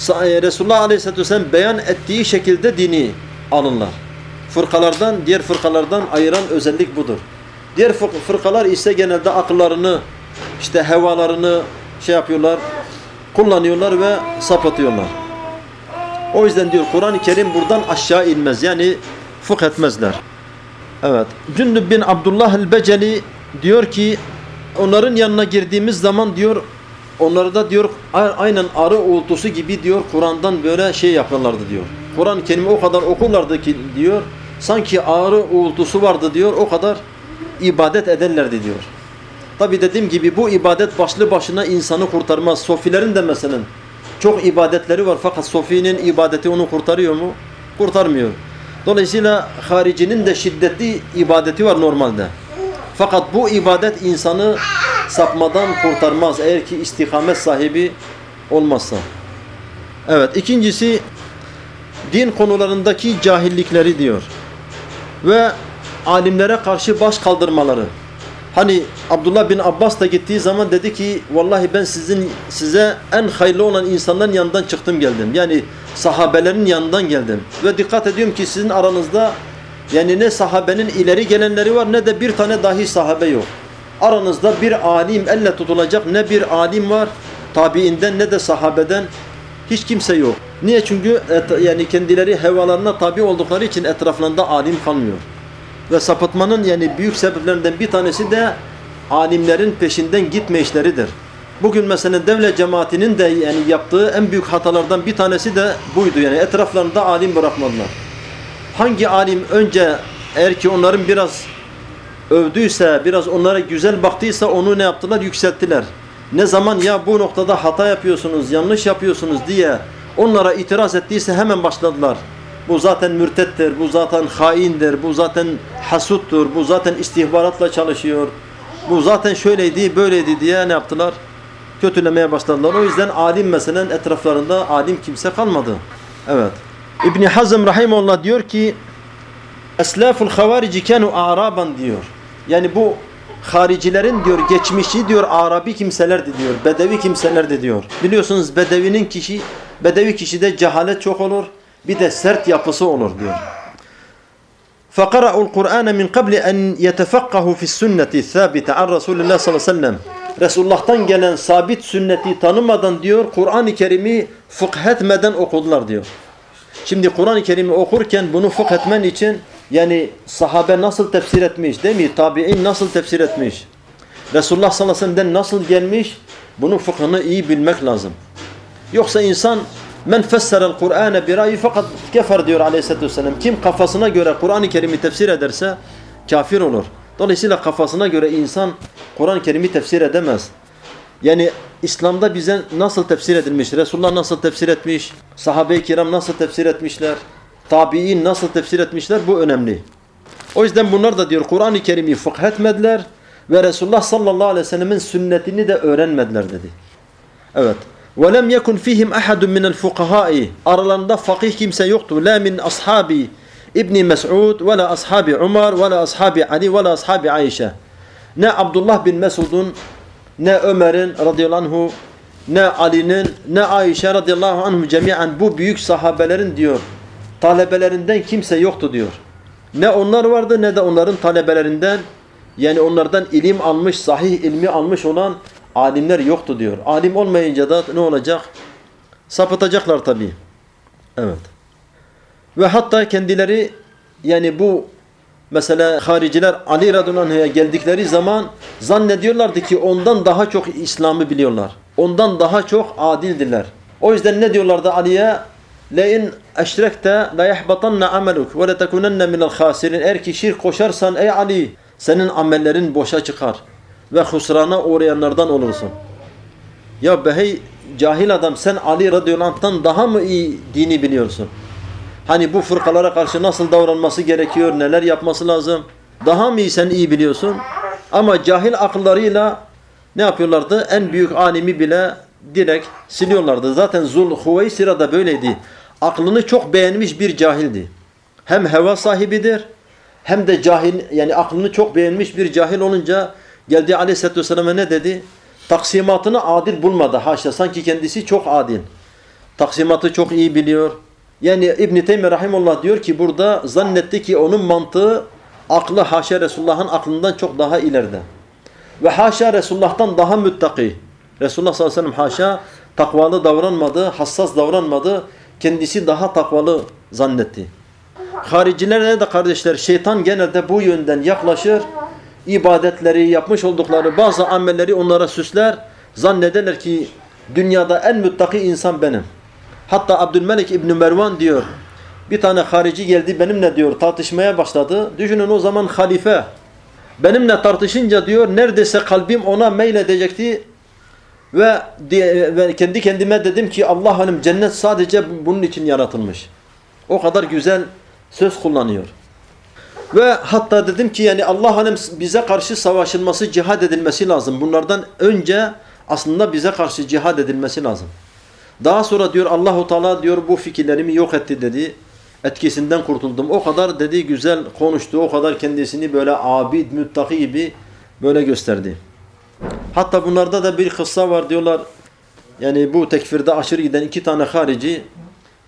e, Resulullah Aleyhisselatü Vesselam beyan ettiği şekilde dini alırlar. Fırkalardan, diğer fırkalardan ayıran özellik budur. Diğer fırkalar ise genelde akıllarını, işte hevalarını şey yapıyorlar, kullanıyorlar ve sapatıyorlar. O yüzden diyor Kur'an-ı Kerim buradan aşağı inmez. Yani fıkh etmezler. Evet. Cündüb bin Abdullah el-Beceli diyor ki onların yanına girdiğimiz zaman diyor onları da diyor aynen arı uğultusu gibi diyor Kur'an'dan böyle şey yaparlardı diyor. Kur'an-ı Kerim'i o kadar okurlardı ki diyor sanki arı uğultusu vardı diyor o kadar ibadet ederlerdi diyor. Tabi dediğim gibi bu ibadet başlı başına insanı kurtarmaz. Sofilerin de mesela çok ibadetleri var fakat Sofi'nin ibadeti onu kurtarıyor mu? Kurtarmıyor. Dolayısıyla haricinin de şiddetli ibadeti var normalde. Fakat bu ibadet insanı sapmadan kurtarmaz eğer ki istikamet sahibi olmazsa. Evet ikincisi din konularındaki cahillikleri diyor. Ve alimlere karşı baş kaldırmaları. Hani Abdullah bin Abbas da gittiği zaman dedi ki vallahi ben sizin size en hayırlı olan insanların yanından çıktım geldim. Yani sahabelerin yanından geldim. Ve dikkat ediyorum ki sizin aranızda yani ne sahabenin ileri gelenleri var ne de bir tane dahi sahabe yok. Aranızda bir alim elle tutulacak ne bir alim var tabiinden ne de sahabeden hiç kimse yok. Niye? Çünkü et, yani kendileri hevalarına tabi oldukları için etraflarında alim kalmıyor. Ve sapıtmanın yani büyük sebeplerinden bir tanesi de alimlerin peşinden gitme işleridir. Bugün mesela devlet cemaatinin de yani yaptığı en büyük hatalardan bir tanesi de buydu. Yani etraflarında alim bırakmadılar. Hangi alim önce eğer ki onların biraz övdüyse, biraz onlara güzel baktıysa onu ne yaptılar? Yükselttiler. Ne zaman ya bu noktada hata yapıyorsunuz, yanlış yapıyorsunuz diye onlara itiraz ettiyse hemen başladılar. Bu zaten mürtettir, bu zaten haindir, bu zaten hasuttur, bu zaten istihbaratla çalışıyor. Bu zaten şöyleydi, böyleydi diye ne yaptılar? Kötülemeye başladılar. O yüzden alim meselen etraflarında alim kimse kalmadı. Evet. İbni Hazm Rahimullah diyor ki Eslaful havarici kanu araban diyor. Yani bu haricilerin diyor geçmişi diyor Arabi kimselerdi diyor. Bedevi kimselerdi diyor. Biliyorsunuz bedevinin kişi bedevi kişide cehalet çok olur Bir de sert yapısı olur diyor. فَقَرَأُوا الْقُرْآنَ مِنْ قَبْلِ أَنْ يَتَفَقَّهُ فِي السُنَّةِ الثَّابِتَ عَنْ رَسُولِ اللّٰهِ sallallahu aleyhi ve sellem Resulullah'tan gelen sabit sünneti tanımadan diyor Kur'an-ı Kerim'i fıkhetmeden okudular diyor. Şimdi Kur'an-ı Kerim'i okurken bunu fıkhetmen için yani sahabe nasıl tefsir etmiş değil mi? Tabi'in nasıl tefsir etmiş? Resulullah sallallahu aleyhi ve sellem'den nasıl gelmiş? Bunun fıkhını iyi bilmek lazım. Yoksa insan men fesserel Kur'ane bir ayı fakat kefer diyor aleyhissalatü vesselam. Kim kafasına göre Kur'an-ı Kerim'i tefsir ederse kafir olur. Dolayısıyla kafasına göre insan Kur'an-ı Kerim'i tefsir edemez. Yani İslam'da bize nasıl tefsir edilmiş, Resulullah nasıl tefsir etmiş, sahabe-i kiram nasıl tefsir etmişler, tabi'in nasıl tefsir etmişler bu önemli. O yüzden bunlar da diyor Kur'an-ı Kerim'i fıkhetmediler ve Resulullah sallallahu aleyhi ve sellemin sünnetini de öğrenmediler dedi. Evet. وَلَمْ يَكُنْ فِيهِمْ أَحَدٌ مِنَ الْفُقَهَاءِ Aralarında fakih kimse yoktu. لَا مِنْ أَصْحَابِ İbni Mes'ud ve la ashabi Umar ve la ashabi Ali ve la ashabi Ayşe. Ne Abdullah bin Mesud'un ne Ömer'in radıyallahu anhu ne Ali'nin ne Ayşe radıyallahu anhu cemiyen bu büyük sahabelerin diyor talebelerinden kimse yoktu diyor. Ne onlar vardı ne de onların talebelerinden yani onlardan ilim almış, sahih ilmi almış olan alimler yoktu diyor. Alim olmayınca da ne olacak? Sapıtacaklar tabii. Evet. Ve hatta kendileri yani bu mesela hariciler Ali radıyallahu anh'a geldikleri zaman zannediyorlardı ki ondan daha çok İslam'ı biliyorlar. Ondan daha çok adildiler. O yüzden ne diyorlardı Ali'ye? لَاِنْ اَشْرَكْتَ لَيَحْبَطَنَّ عَمَلُكَ وَلَتَكُنَنَّ مِنَ الْخَاسِرِينَ Eğer ki şirk koşarsan ey Ali senin amellerin boşa çıkar ve husrana uğrayanlardan olursun. Ya behey cahil adam sen Ali radıyallahu daha mı iyi dini biliyorsun? Hani bu fırkalara karşı nasıl davranması gerekiyor, neler yapması lazım? Daha mı iyi sen iyi biliyorsun? Ama cahil akıllarıyla ne yapıyorlardı? En büyük alimi bile direkt siliyorlardı. Zaten Zul Huveysira da böyleydi. Aklını çok beğenmiş bir cahildi. Hem heva sahibidir hem de cahil yani aklını çok beğenmiş bir cahil olunca geldi Aleyhisselatü Vesselam'a ne dedi? Taksimatını adil bulmadı haşa. Sanki kendisi çok adil. Taksimatı çok iyi biliyor. Yani İbn-i Teymi Rahimullah diyor ki burada zannetti ki onun mantığı aklı haşa Resulullah'ın aklından çok daha ileride. Ve haşa Resulullah'tan daha müttaki. Resulullah sallallahu aleyhi ve sellem haşa takvalı davranmadı, hassas davranmadı. Kendisi daha takvalı zannetti. Haricilere de kardeşler şeytan genelde bu yönden yaklaşır. İbadetleri, yapmış oldukları bazı amelleri onlara süsler Zannederler ki dünyada en müttaki insan benim. Hatta Abdülmelik İbn Mervan diyor. Bir tane harici geldi benimle diyor tartışmaya başladı. Düşünün o zaman halife. Benimle tartışınca diyor neredeyse kalbim ona meyledecekti. Ve, ve kendi kendime dedim ki Allah hanım cennet sadece bunun için yaratılmış. O kadar güzel söz kullanıyor. Ve hatta dedim ki yani Allah hanım bize karşı savaşılması, cihad edilmesi lazım. Bunlardan önce aslında bize karşı cihad edilmesi lazım. Daha sonra diyor Allahu Teala diyor bu fikirlerimi yok etti dedi. Etkisinden kurtuldum. O kadar dedi güzel konuştu. O kadar kendisini böyle abid, müttaki gibi böyle gösterdi. Hatta bunlarda da bir kıssa var diyorlar. Yani bu tekfirde aşırı giden iki tane harici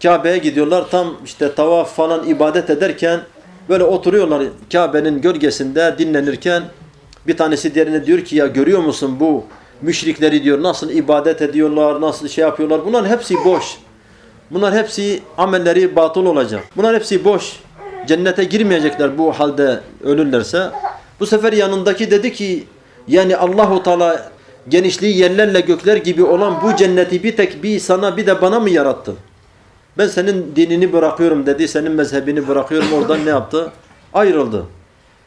Kabe'ye gidiyorlar. Tam işte tavaf falan ibadet ederken böyle oturuyorlar Kabe'nin gölgesinde dinlenirken bir tanesi diğerine diyor ki ya görüyor musun bu müşrikleri diyor nasıl ibadet ediyorlar, nasıl şey yapıyorlar. Bunların hepsi boş. Bunlar hepsi amelleri batıl olacak. Bunlar hepsi boş. Cennete girmeyecekler bu halde ölürlerse. Bu sefer yanındaki dedi ki yani Allahu Teala genişliği yerlerle gökler gibi olan bu cenneti bir tek bir sana bir de bana mı yarattı? Ben senin dinini bırakıyorum dedi. Senin mezhebini bırakıyorum. Oradan ne yaptı? Ayrıldı.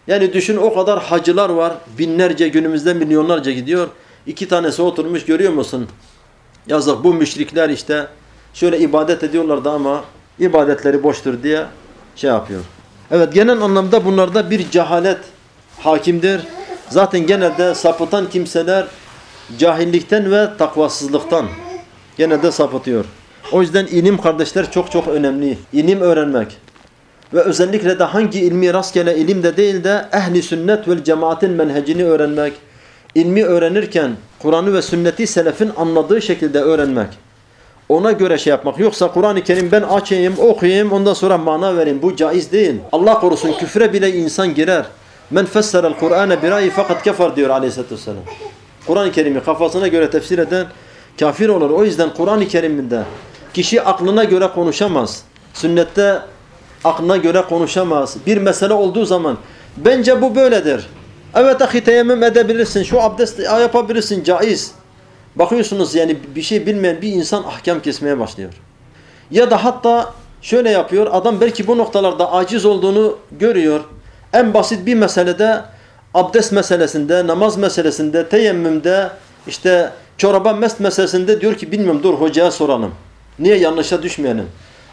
Yani düşün o kadar hacılar var. Binlerce günümüzde milyonlarca gidiyor. İki tanesi oturmuş görüyor musun? Yazık bu müşrikler işte şöyle ibadet ediyorlardı ama ibadetleri boştur diye şey yapıyor. Evet genel anlamda bunlarda bir cehalet hakimdir. Zaten genelde sapıtan kimseler cahillikten ve takvasızlıktan genelde sapıtıyor. O yüzden ilim kardeşler çok çok önemli. İlim öğrenmek. Ve özellikle de hangi ilmi rastgele ilim de değil de ehli sünnet ve cemaatin menhecini öğrenmek. İlmi öğrenirken Kur'an'ı ve sünneti selefin anladığı şekilde öğrenmek. Ona göre şey yapmak. Yoksa Kur'an-ı Kerim ben açayım, okuyayım, ondan sonra mana vereyim. Bu caiz değil. Allah korusun küfre bile insan girer. Men fesserel Kur'ane birayi fakat kefar diyor aleyhissalatü vesselam. Kur'an-ı Kerim'i kafasına göre tefsir eden kafir olur. O yüzden Kur'an-ı Kerim'inde kişi aklına göre konuşamaz. Sünnette aklına göre konuşamaz. Bir mesele olduğu zaman bence bu böyledir. Evet ahi teyemmüm edebilirsin. Şu abdest yapabilirsin. Caiz. Bakıyorsunuz yani bir şey bilmeyen bir insan ahkam kesmeye başlıyor. Ya da hatta şöyle yapıyor. Adam belki bu noktalarda aciz olduğunu görüyor. En basit bir meselede abdest meselesinde, namaz meselesinde, teyemmümde, işte çoraba mest meselesinde diyor ki bilmiyorum dur hocaya soralım. Niye yanlışa düşmeyelim?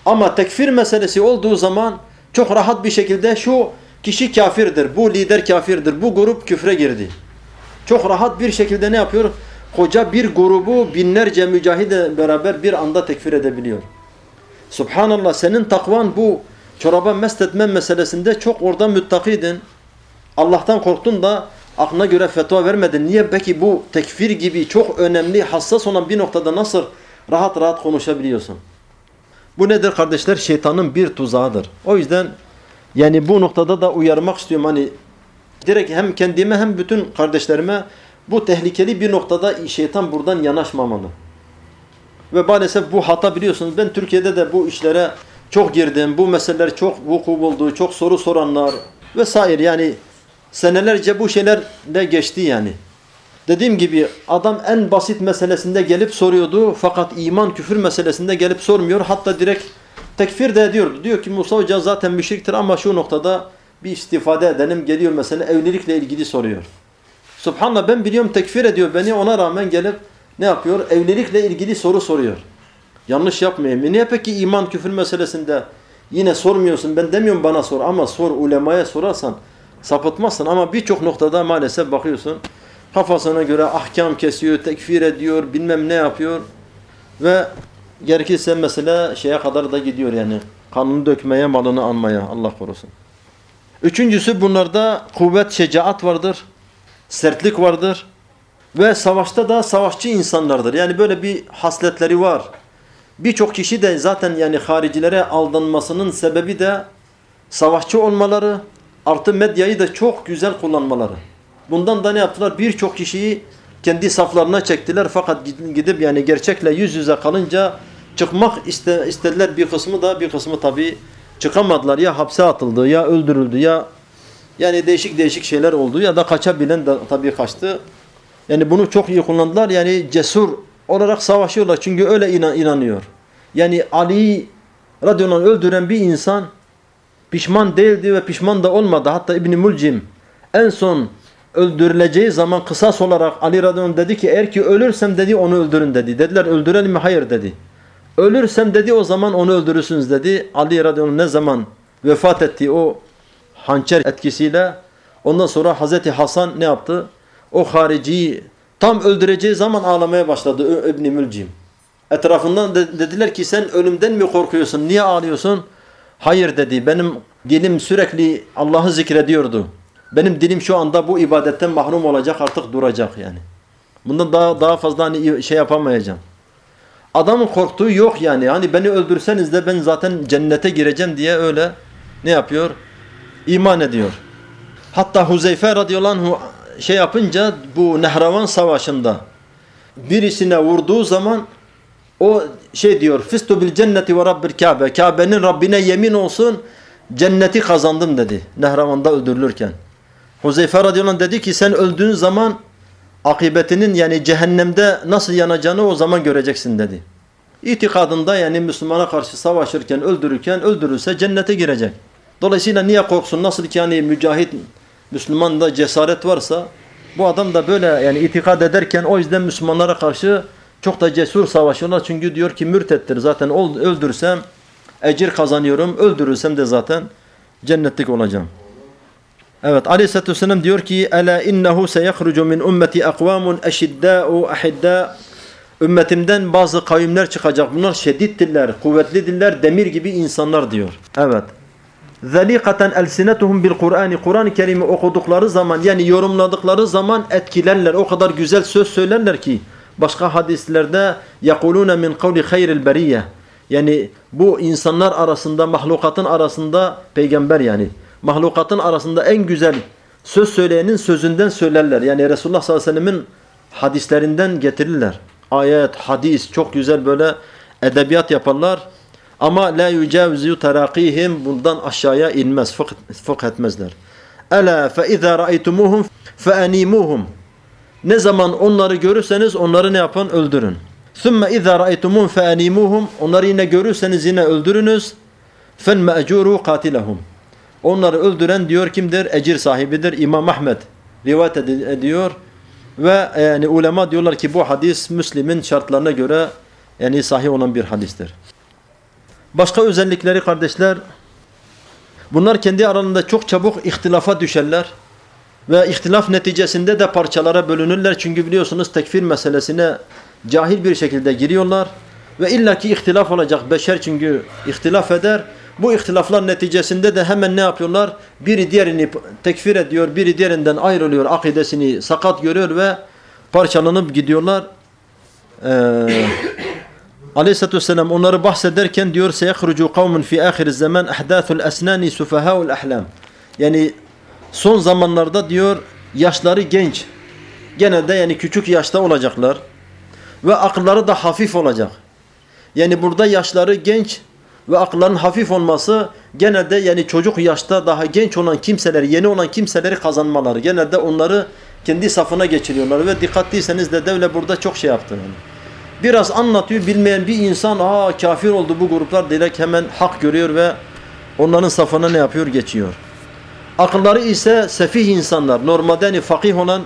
Ama tekfir meselesi olduğu zaman çok rahat bir şekilde şu kişi kafirdir, bu lider kafirdir, bu grup küfre girdi. Çok rahat bir şekilde ne yapıyor? Koca bir grubu binlerce mücahide beraber bir anda tekfir edebiliyor. Subhanallah senin takvan bu çoraba mest etme meselesinde çok orada müttakidin. Allah'tan korktun da aklına göre fetva vermedin. Niye peki bu tekfir gibi çok önemli, hassas olan bir noktada nasıl rahat rahat konuşabiliyorsun? Bu nedir kardeşler? Şeytanın bir tuzağıdır. O yüzden yani bu noktada da uyarmak istiyorum. Hani direkt hem kendime hem bütün kardeşlerime bu tehlikeli bir noktada şeytan buradan yanaşmamalı. Ve maalesef bu hata biliyorsunuz. Ben Türkiye'de de bu işlere çok girdim. Bu meseleler çok vuku buldu. Çok soru soranlar vesaire. Yani senelerce bu şeyler de geçti yani. Dediğim gibi adam en basit meselesinde gelip soruyordu. Fakat iman küfür meselesinde gelip sormuyor. Hatta direkt tekfir de ediyordu. Diyor ki Musa Hoca zaten müşriktir ama şu noktada bir istifade edelim. Geliyor mesela evlilikle ilgili soruyor. Subhanallah ben biliyorum tekfir ediyor beni ona rağmen gelip ne yapıyor? Evlilikle ilgili soru soruyor. Yanlış yapmayayım. E niye peki iman küfür meselesinde yine sormuyorsun? Ben demiyorum bana sor ama sor ulemaya sorarsan sapıtmazsın. Ama birçok noktada maalesef bakıyorsun kafasına göre ahkam kesiyor, tekfir ediyor, bilmem ne yapıyor ve gerekirse mesela şeye kadar da gidiyor yani kanını dökmeye, malını almaya Allah korusun. Üçüncüsü bunlarda kuvvet, şecaat vardır, sertlik vardır ve savaşta da savaşçı insanlardır. Yani böyle bir hasletleri var. Birçok kişi de zaten yani haricilere aldanmasının sebebi de savaşçı olmaları artı medyayı da çok güzel kullanmaları. Bundan da ne yaptılar? Birçok kişiyi kendi saflarına çektiler fakat gidip yani gerçekle yüz yüze kalınca çıkmak iste, istediler bir kısmı da bir kısmı tabi çıkamadılar. Ya hapse atıldı ya öldürüldü ya yani değişik değişik şeyler oldu ya da kaçabilen de tabi kaçtı. Yani bunu çok iyi kullandılar. Yani cesur olarak savaşıyorlar. Çünkü öyle inan inanıyor. Yani Ali radıyallahu anh öldüren bir insan pişman değildi ve pişman da olmadı. Hatta İbn-i Mulcim en son öldürüleceği zaman kısas olarak Ali radıyallahu dedi ki eğer ki ölürsem dedi onu öldürün dedi. Dediler öldürelim mi? Hayır dedi. Ölürsem dedi o zaman onu öldürürsünüz dedi. Ali radıyallahu ne zaman vefat etti o hançer etkisiyle ondan sonra Hazreti Hasan ne yaptı? O hariciyi tam öldüreceği zaman ağlamaya başladı İbn-i Mülcim. Etrafından de dediler ki sen ölümden mi korkuyorsun? Niye ağlıyorsun? Hayır dedi. Benim dilim sürekli Allah'ı zikrediyordu. Benim dilim şu anda bu ibadetten mahrum olacak artık duracak yani. Bundan daha daha fazla hani şey yapamayacağım. Adamın korktuğu yok yani. Hani beni öldürseniz de ben zaten cennete gireceğim diye öyle ne yapıyor? İman ediyor. Hatta Huzeyfe radıyallahu anh şey yapınca bu Nehravan savaşında birisine vurduğu zaman o şey diyor Fistu bil cenneti ve rabbil Kabe. Kabe'nin Rabbine yemin olsun cenneti kazandım dedi. Nehravan'da öldürülürken. Huzeyfe radıyallahu dedi ki sen öldüğün zaman akıbetinin yani cehennemde nasıl yanacağını o zaman göreceksin dedi. İtikadında yani Müslümana karşı savaşırken, öldürürken öldürürse cennete girecek. Dolayısıyla niye korksun? Nasıl ki yani mücahit Müslümanda cesaret varsa bu adam da böyle yani itikad ederken o yüzden Müslümanlara karşı çok da cesur savaşıyorlar. Çünkü diyor ki mürtettir zaten öldürsem ecir kazanıyorum. Öldürürsem de zaten cennetlik olacağım. Evet Aleyhisselatü Vesselam diyor ki Ela innehu seyahrucu min ümmeti akvamun eşiddâ'u ahiddâ Ümmetimden bazı kavimler çıkacak. Bunlar şediddirler, kuvvetlidirler, demir gibi insanlar diyor. Evet. Zelikaten elsinetuhum bil Kur'ani. Kur'an-ı Kerim'i okudukları zaman yani yorumladıkları zaman etkilerler. O kadar güzel söz söylerler ki başka hadislerde yakuluna min kavli hayril beriyye. Yani bu insanlar arasında, mahlukatın arasında peygamber yani mahlukatın arasında en güzel söz söyleyenin sözünden söylerler. Yani Resulullah sallallahu aleyhi ve sellemin hadislerinden getirirler. Ayet, hadis çok güzel böyle edebiyat yaparlar. Ama la yucavizu terakihim bundan aşağıya inmez, fıkh, fıkh etmezler. Ela fe izâ ra'aytumuhum fe animuhum. Ne zaman onları görürseniz onları ne yapın? Öldürün. Sümme izâ ra'aytumuhum fe animuhum. Onları yine görürseniz yine öldürünüz. Fel me'curu katilehum. Onları öldüren diyor kimdir? Ecir sahibidir. İmam Ahmed rivayet ediyor. Ve yani ulema diyorlar ki bu hadis Müslim'in şartlarına göre yani sahih olan bir hadistir. Başka özellikleri kardeşler bunlar kendi aralarında çok çabuk ihtilafa düşerler. Ve ihtilaf neticesinde de parçalara bölünürler. Çünkü biliyorsunuz tekfir meselesine cahil bir şekilde giriyorlar. Ve illaki ihtilaf olacak. Beşer çünkü ihtilaf eder. Bu ihtilaflar neticesinde de hemen ne yapıyorlar? Biri diğerini tekfir ediyor, biri diğerinden ayrılıyor, akidesini sakat görüyor ve parçalanıp gidiyorlar. Ee, Aleyhisselatü Vesselam onları bahsederken diyor seyahrucu kavmun fi ahir zaman ahdathul esnani sufahaul ahlam. Yani son zamanlarda diyor yaşları genç. Genelde yani küçük yaşta olacaklar. Ve akılları da hafif olacak. Yani burada yaşları genç ve akılların hafif olması genelde yani çocuk yaşta daha genç olan kimseleri, yeni olan kimseleri kazanmaları. Genelde onları kendi safına geçiriyorlar ve dikkatliyseniz de devlet burada çok şey yaptı. Yani. Biraz anlatıyor bilmeyen bir insan aa kafir oldu bu gruplar direkt hemen hak görüyor ve onların safına ne yapıyor geçiyor. Akılları ise sefih insanlar, normalde yani fakih olan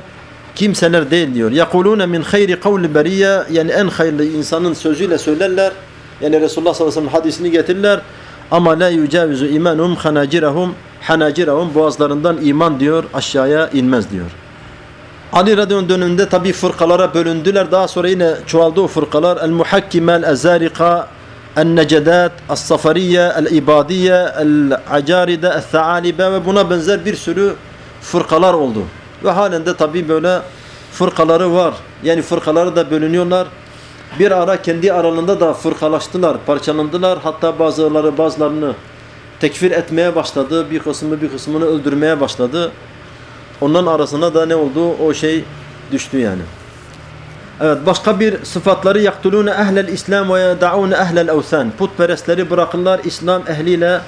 kimseler değil diyor. Yakulune min hayri kavli beriye yani en hayırlı insanın sözüyle söylerler. Yani Resulullah sallallahu aleyhi ve sellem hadisini getirirler. Ama la yucavizu imanum hanacirahum hanacirahum boğazlarından iman diyor aşağıya inmez diyor. Ali radıyallahu döneminde tabi fırkalara bölündüler. Daha sonra yine çoğaldı o fırkalar. El-Muhakkime, el-Ezarika, el-Necedat, el-Safariye, el-İbadiye, el-Acaride, el-Thalibe ve buna benzer bir sürü fırkalar oldu. Ve halen de tabi böyle fırkaları var. Yani fırkaları da bölünüyorlar. Bir ara kendi aralarında da fırkalaştılar, parçalandılar. Hatta bazıları bazılarını tekfir etmeye başladı. Bir kısmı bir kısmını öldürmeye başladı. Onların arasına da ne oldu? O şey düştü yani. Evet başka bir sıfatları yaktulune ehlel İslam ve yed'un ehlel evsan. Putperestleri bırakırlar İslam ehliyle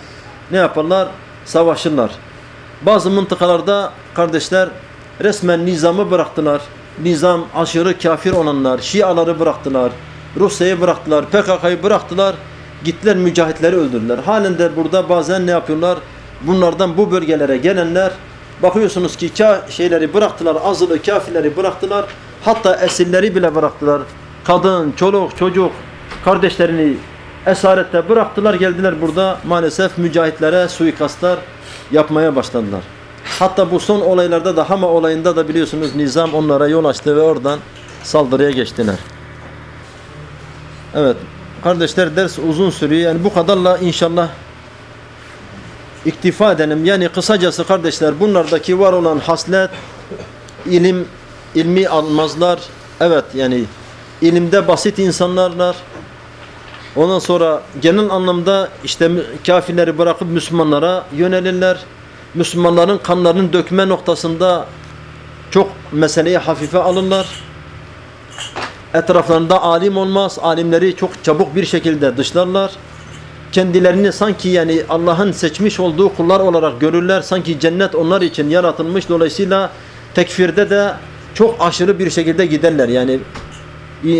ne yaparlar? Savaşırlar. Bazı mıntıkalarda kardeşler resmen nizamı bıraktılar. Nizam aşırı kafir olanlar, Şiaları bıraktılar, Rusya'yı bıraktılar, PKK'yı bıraktılar, gittiler mücahitleri öldürdüler. Halen de burada bazen ne yapıyorlar? Bunlardan bu bölgelere gelenler bakıyorsunuz ki şeyleri bıraktılar, azılı kafirleri bıraktılar. Hatta esirleri bile bıraktılar. Kadın, çoluk, çocuk, kardeşlerini esarette bıraktılar geldiler burada maalesef mücahitlere suikastlar yapmaya başladılar. Hatta bu son olaylarda da Hama olayında da biliyorsunuz nizam onlara yol açtı ve oradan saldırıya geçtiler. Evet kardeşler ders uzun sürüyor yani bu kadarla inşallah iktifa edelim. Yani kısacası kardeşler bunlardaki var olan haslet ilim ilmi almazlar. Evet yani ilimde basit insanlarlar. Ondan sonra genel anlamda işte kafirleri bırakıp Müslümanlara yönelirler. Müslümanların kanlarını dökme noktasında çok meseleyi hafife alırlar. Etraflarında alim olmaz. Alimleri çok çabuk bir şekilde dışlarlar. Kendilerini sanki yani Allah'ın seçmiş olduğu kullar olarak görürler. Sanki cennet onlar için yaratılmış. Dolayısıyla tekfirde de çok aşırı bir şekilde giderler. Yani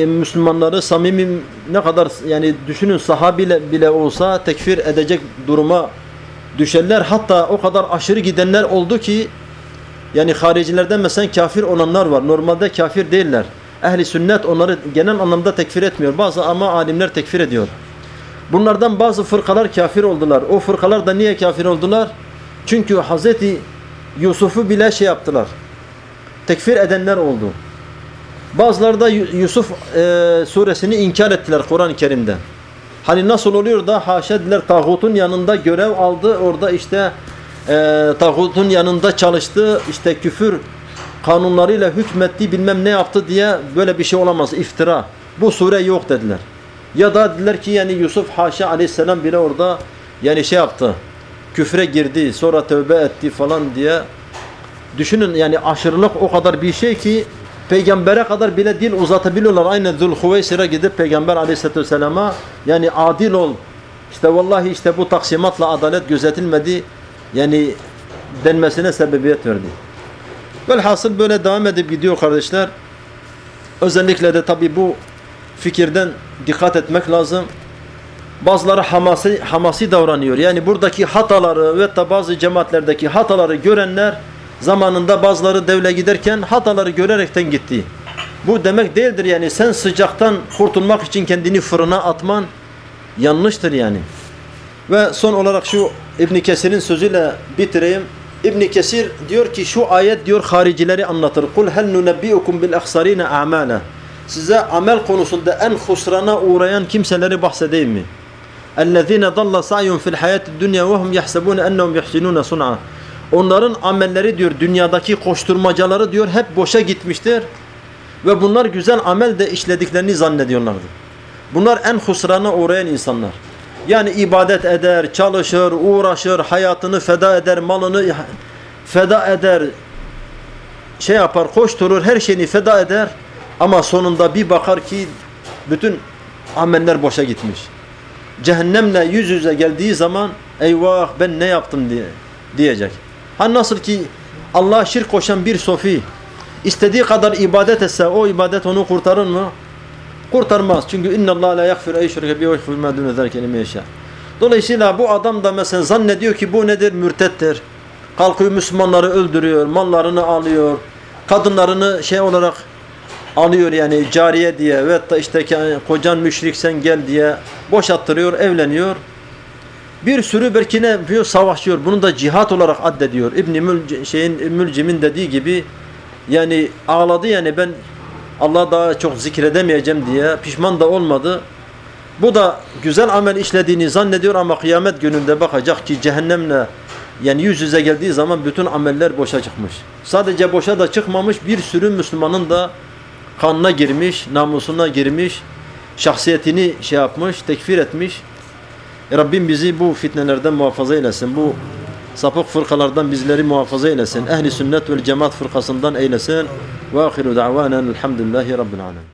Müslümanları samimi ne kadar yani düşünün sahabiyle bile olsa tekfir edecek duruma düşerler. Hatta o kadar aşırı gidenler oldu ki yani haricilerden mesela kafir olanlar var. Normalde kafir değiller. Ehli sünnet onları genel anlamda tekfir etmiyor. Bazı ama alimler tekfir ediyor. Bunlardan bazı fırkalar kafir oldular. O fırkalar da niye kafir oldular? Çünkü Hazreti Yusuf'u bile şey yaptılar. Tekfir edenler oldu. Bazıları da Yusuf e, suresini inkar ettiler Kur'an-ı Kerim'de. Hani nasıl oluyor da haşa dediler tağutun yanında görev aldı. Orada işte e, tağutun yanında çalıştı. işte küfür kanunlarıyla hükmetti bilmem ne yaptı diye böyle bir şey olamaz. iftira. Bu sure yok dediler. Ya da dediler ki yani Yusuf haşa aleyhisselam bile orada yani şey yaptı. Küfre girdi sonra tövbe etti falan diye. Düşünün yani aşırılık o kadar bir şey ki peygambere kadar bile dil uzatabiliyorlar. Aynı Zülhüveysir'e gidip peygamber aleyhissalatü vesselama yani adil ol. İşte vallahi işte bu taksimatla adalet gözetilmedi. Yani denmesine sebebiyet verdi. Velhasıl böyle devam edip gidiyor kardeşler. Özellikle de tabi bu fikirden dikkat etmek lazım. Bazıları hamasi, hamasi davranıyor. Yani buradaki hataları ve da bazı cemaatlerdeki hataları görenler zamanında bazıları devle giderken hataları görerekten gitti. Bu demek değildir yani sen sıcaktan kurtulmak için kendini fırına atman yanlıştır yani. Ve son olarak şu İbn Kesir'in sözüyle bitireyim. İbn Kesir diyor ki şu ayet diyor haricileri anlatır. Kul hel nunebbiukum bil ahsarina amala. Size amel konusunda en husrana uğrayan kimseleri bahsedeyim mi? Ellezine dalla sa'yun fil hayatid dunya ve hum yahsabun ennehum yuhsinun sun'a. Onların amelleri diyor dünyadaki koşturmacaları diyor hep boşa gitmiştir. Ve bunlar güzel amel de işlediklerini zannediyorlardı. Bunlar en husrana uğrayan insanlar. Yani ibadet eder, çalışır, uğraşır, hayatını feda eder, malını feda eder, şey yapar, koşturur, her şeyini feda eder. Ama sonunda bir bakar ki bütün ameller boşa gitmiş. Cehennemle yüz yüze geldiği zaman eyvah ben ne yaptım diye diyecek. Ha nasıl ki Allah'a şirk koşan bir sofi istediği kadar ibadet etse o ibadet onu kurtarır mı? Kurtarmaz. Çünkü inna Allah la yaghfiru ay şirke bi yaghfiru ma dun zalike limen Dolayısıyla bu adam da mesela zannediyor ki bu nedir? Mürtettir. Kalkıyor Müslümanları öldürüyor, mallarını alıyor, kadınlarını şey olarak alıyor yani cariye diye ve da işte kocan müşriksen gel diye boşattırıyor, evleniyor. Bir sürü belki ne yapıyor? Savaşıyor. Bunu da cihat olarak addediyor. İbn-i Mül, şeyin, dediği gibi yani ağladı yani ben Allah daha çok zikredemeyeceğim diye pişman da olmadı. Bu da güzel amel işlediğini zannediyor ama kıyamet gününde bakacak ki cehennemle yani yüz yüze geldiği zaman bütün ameller boşa çıkmış. Sadece boşa da çıkmamış bir sürü Müslümanın da kanına girmiş, namusuna girmiş, şahsiyetini şey yapmış, tekfir etmiş. E Rabbim bizi bu fitnelerden muhafaza eylesin. Bu sapık fırkalardan bizleri muhafaza eylesin. Ehli sünnet ve cemaat fırkasından eylesin. Ve ahiru da'vanen elhamdülillahi rabbil alemin.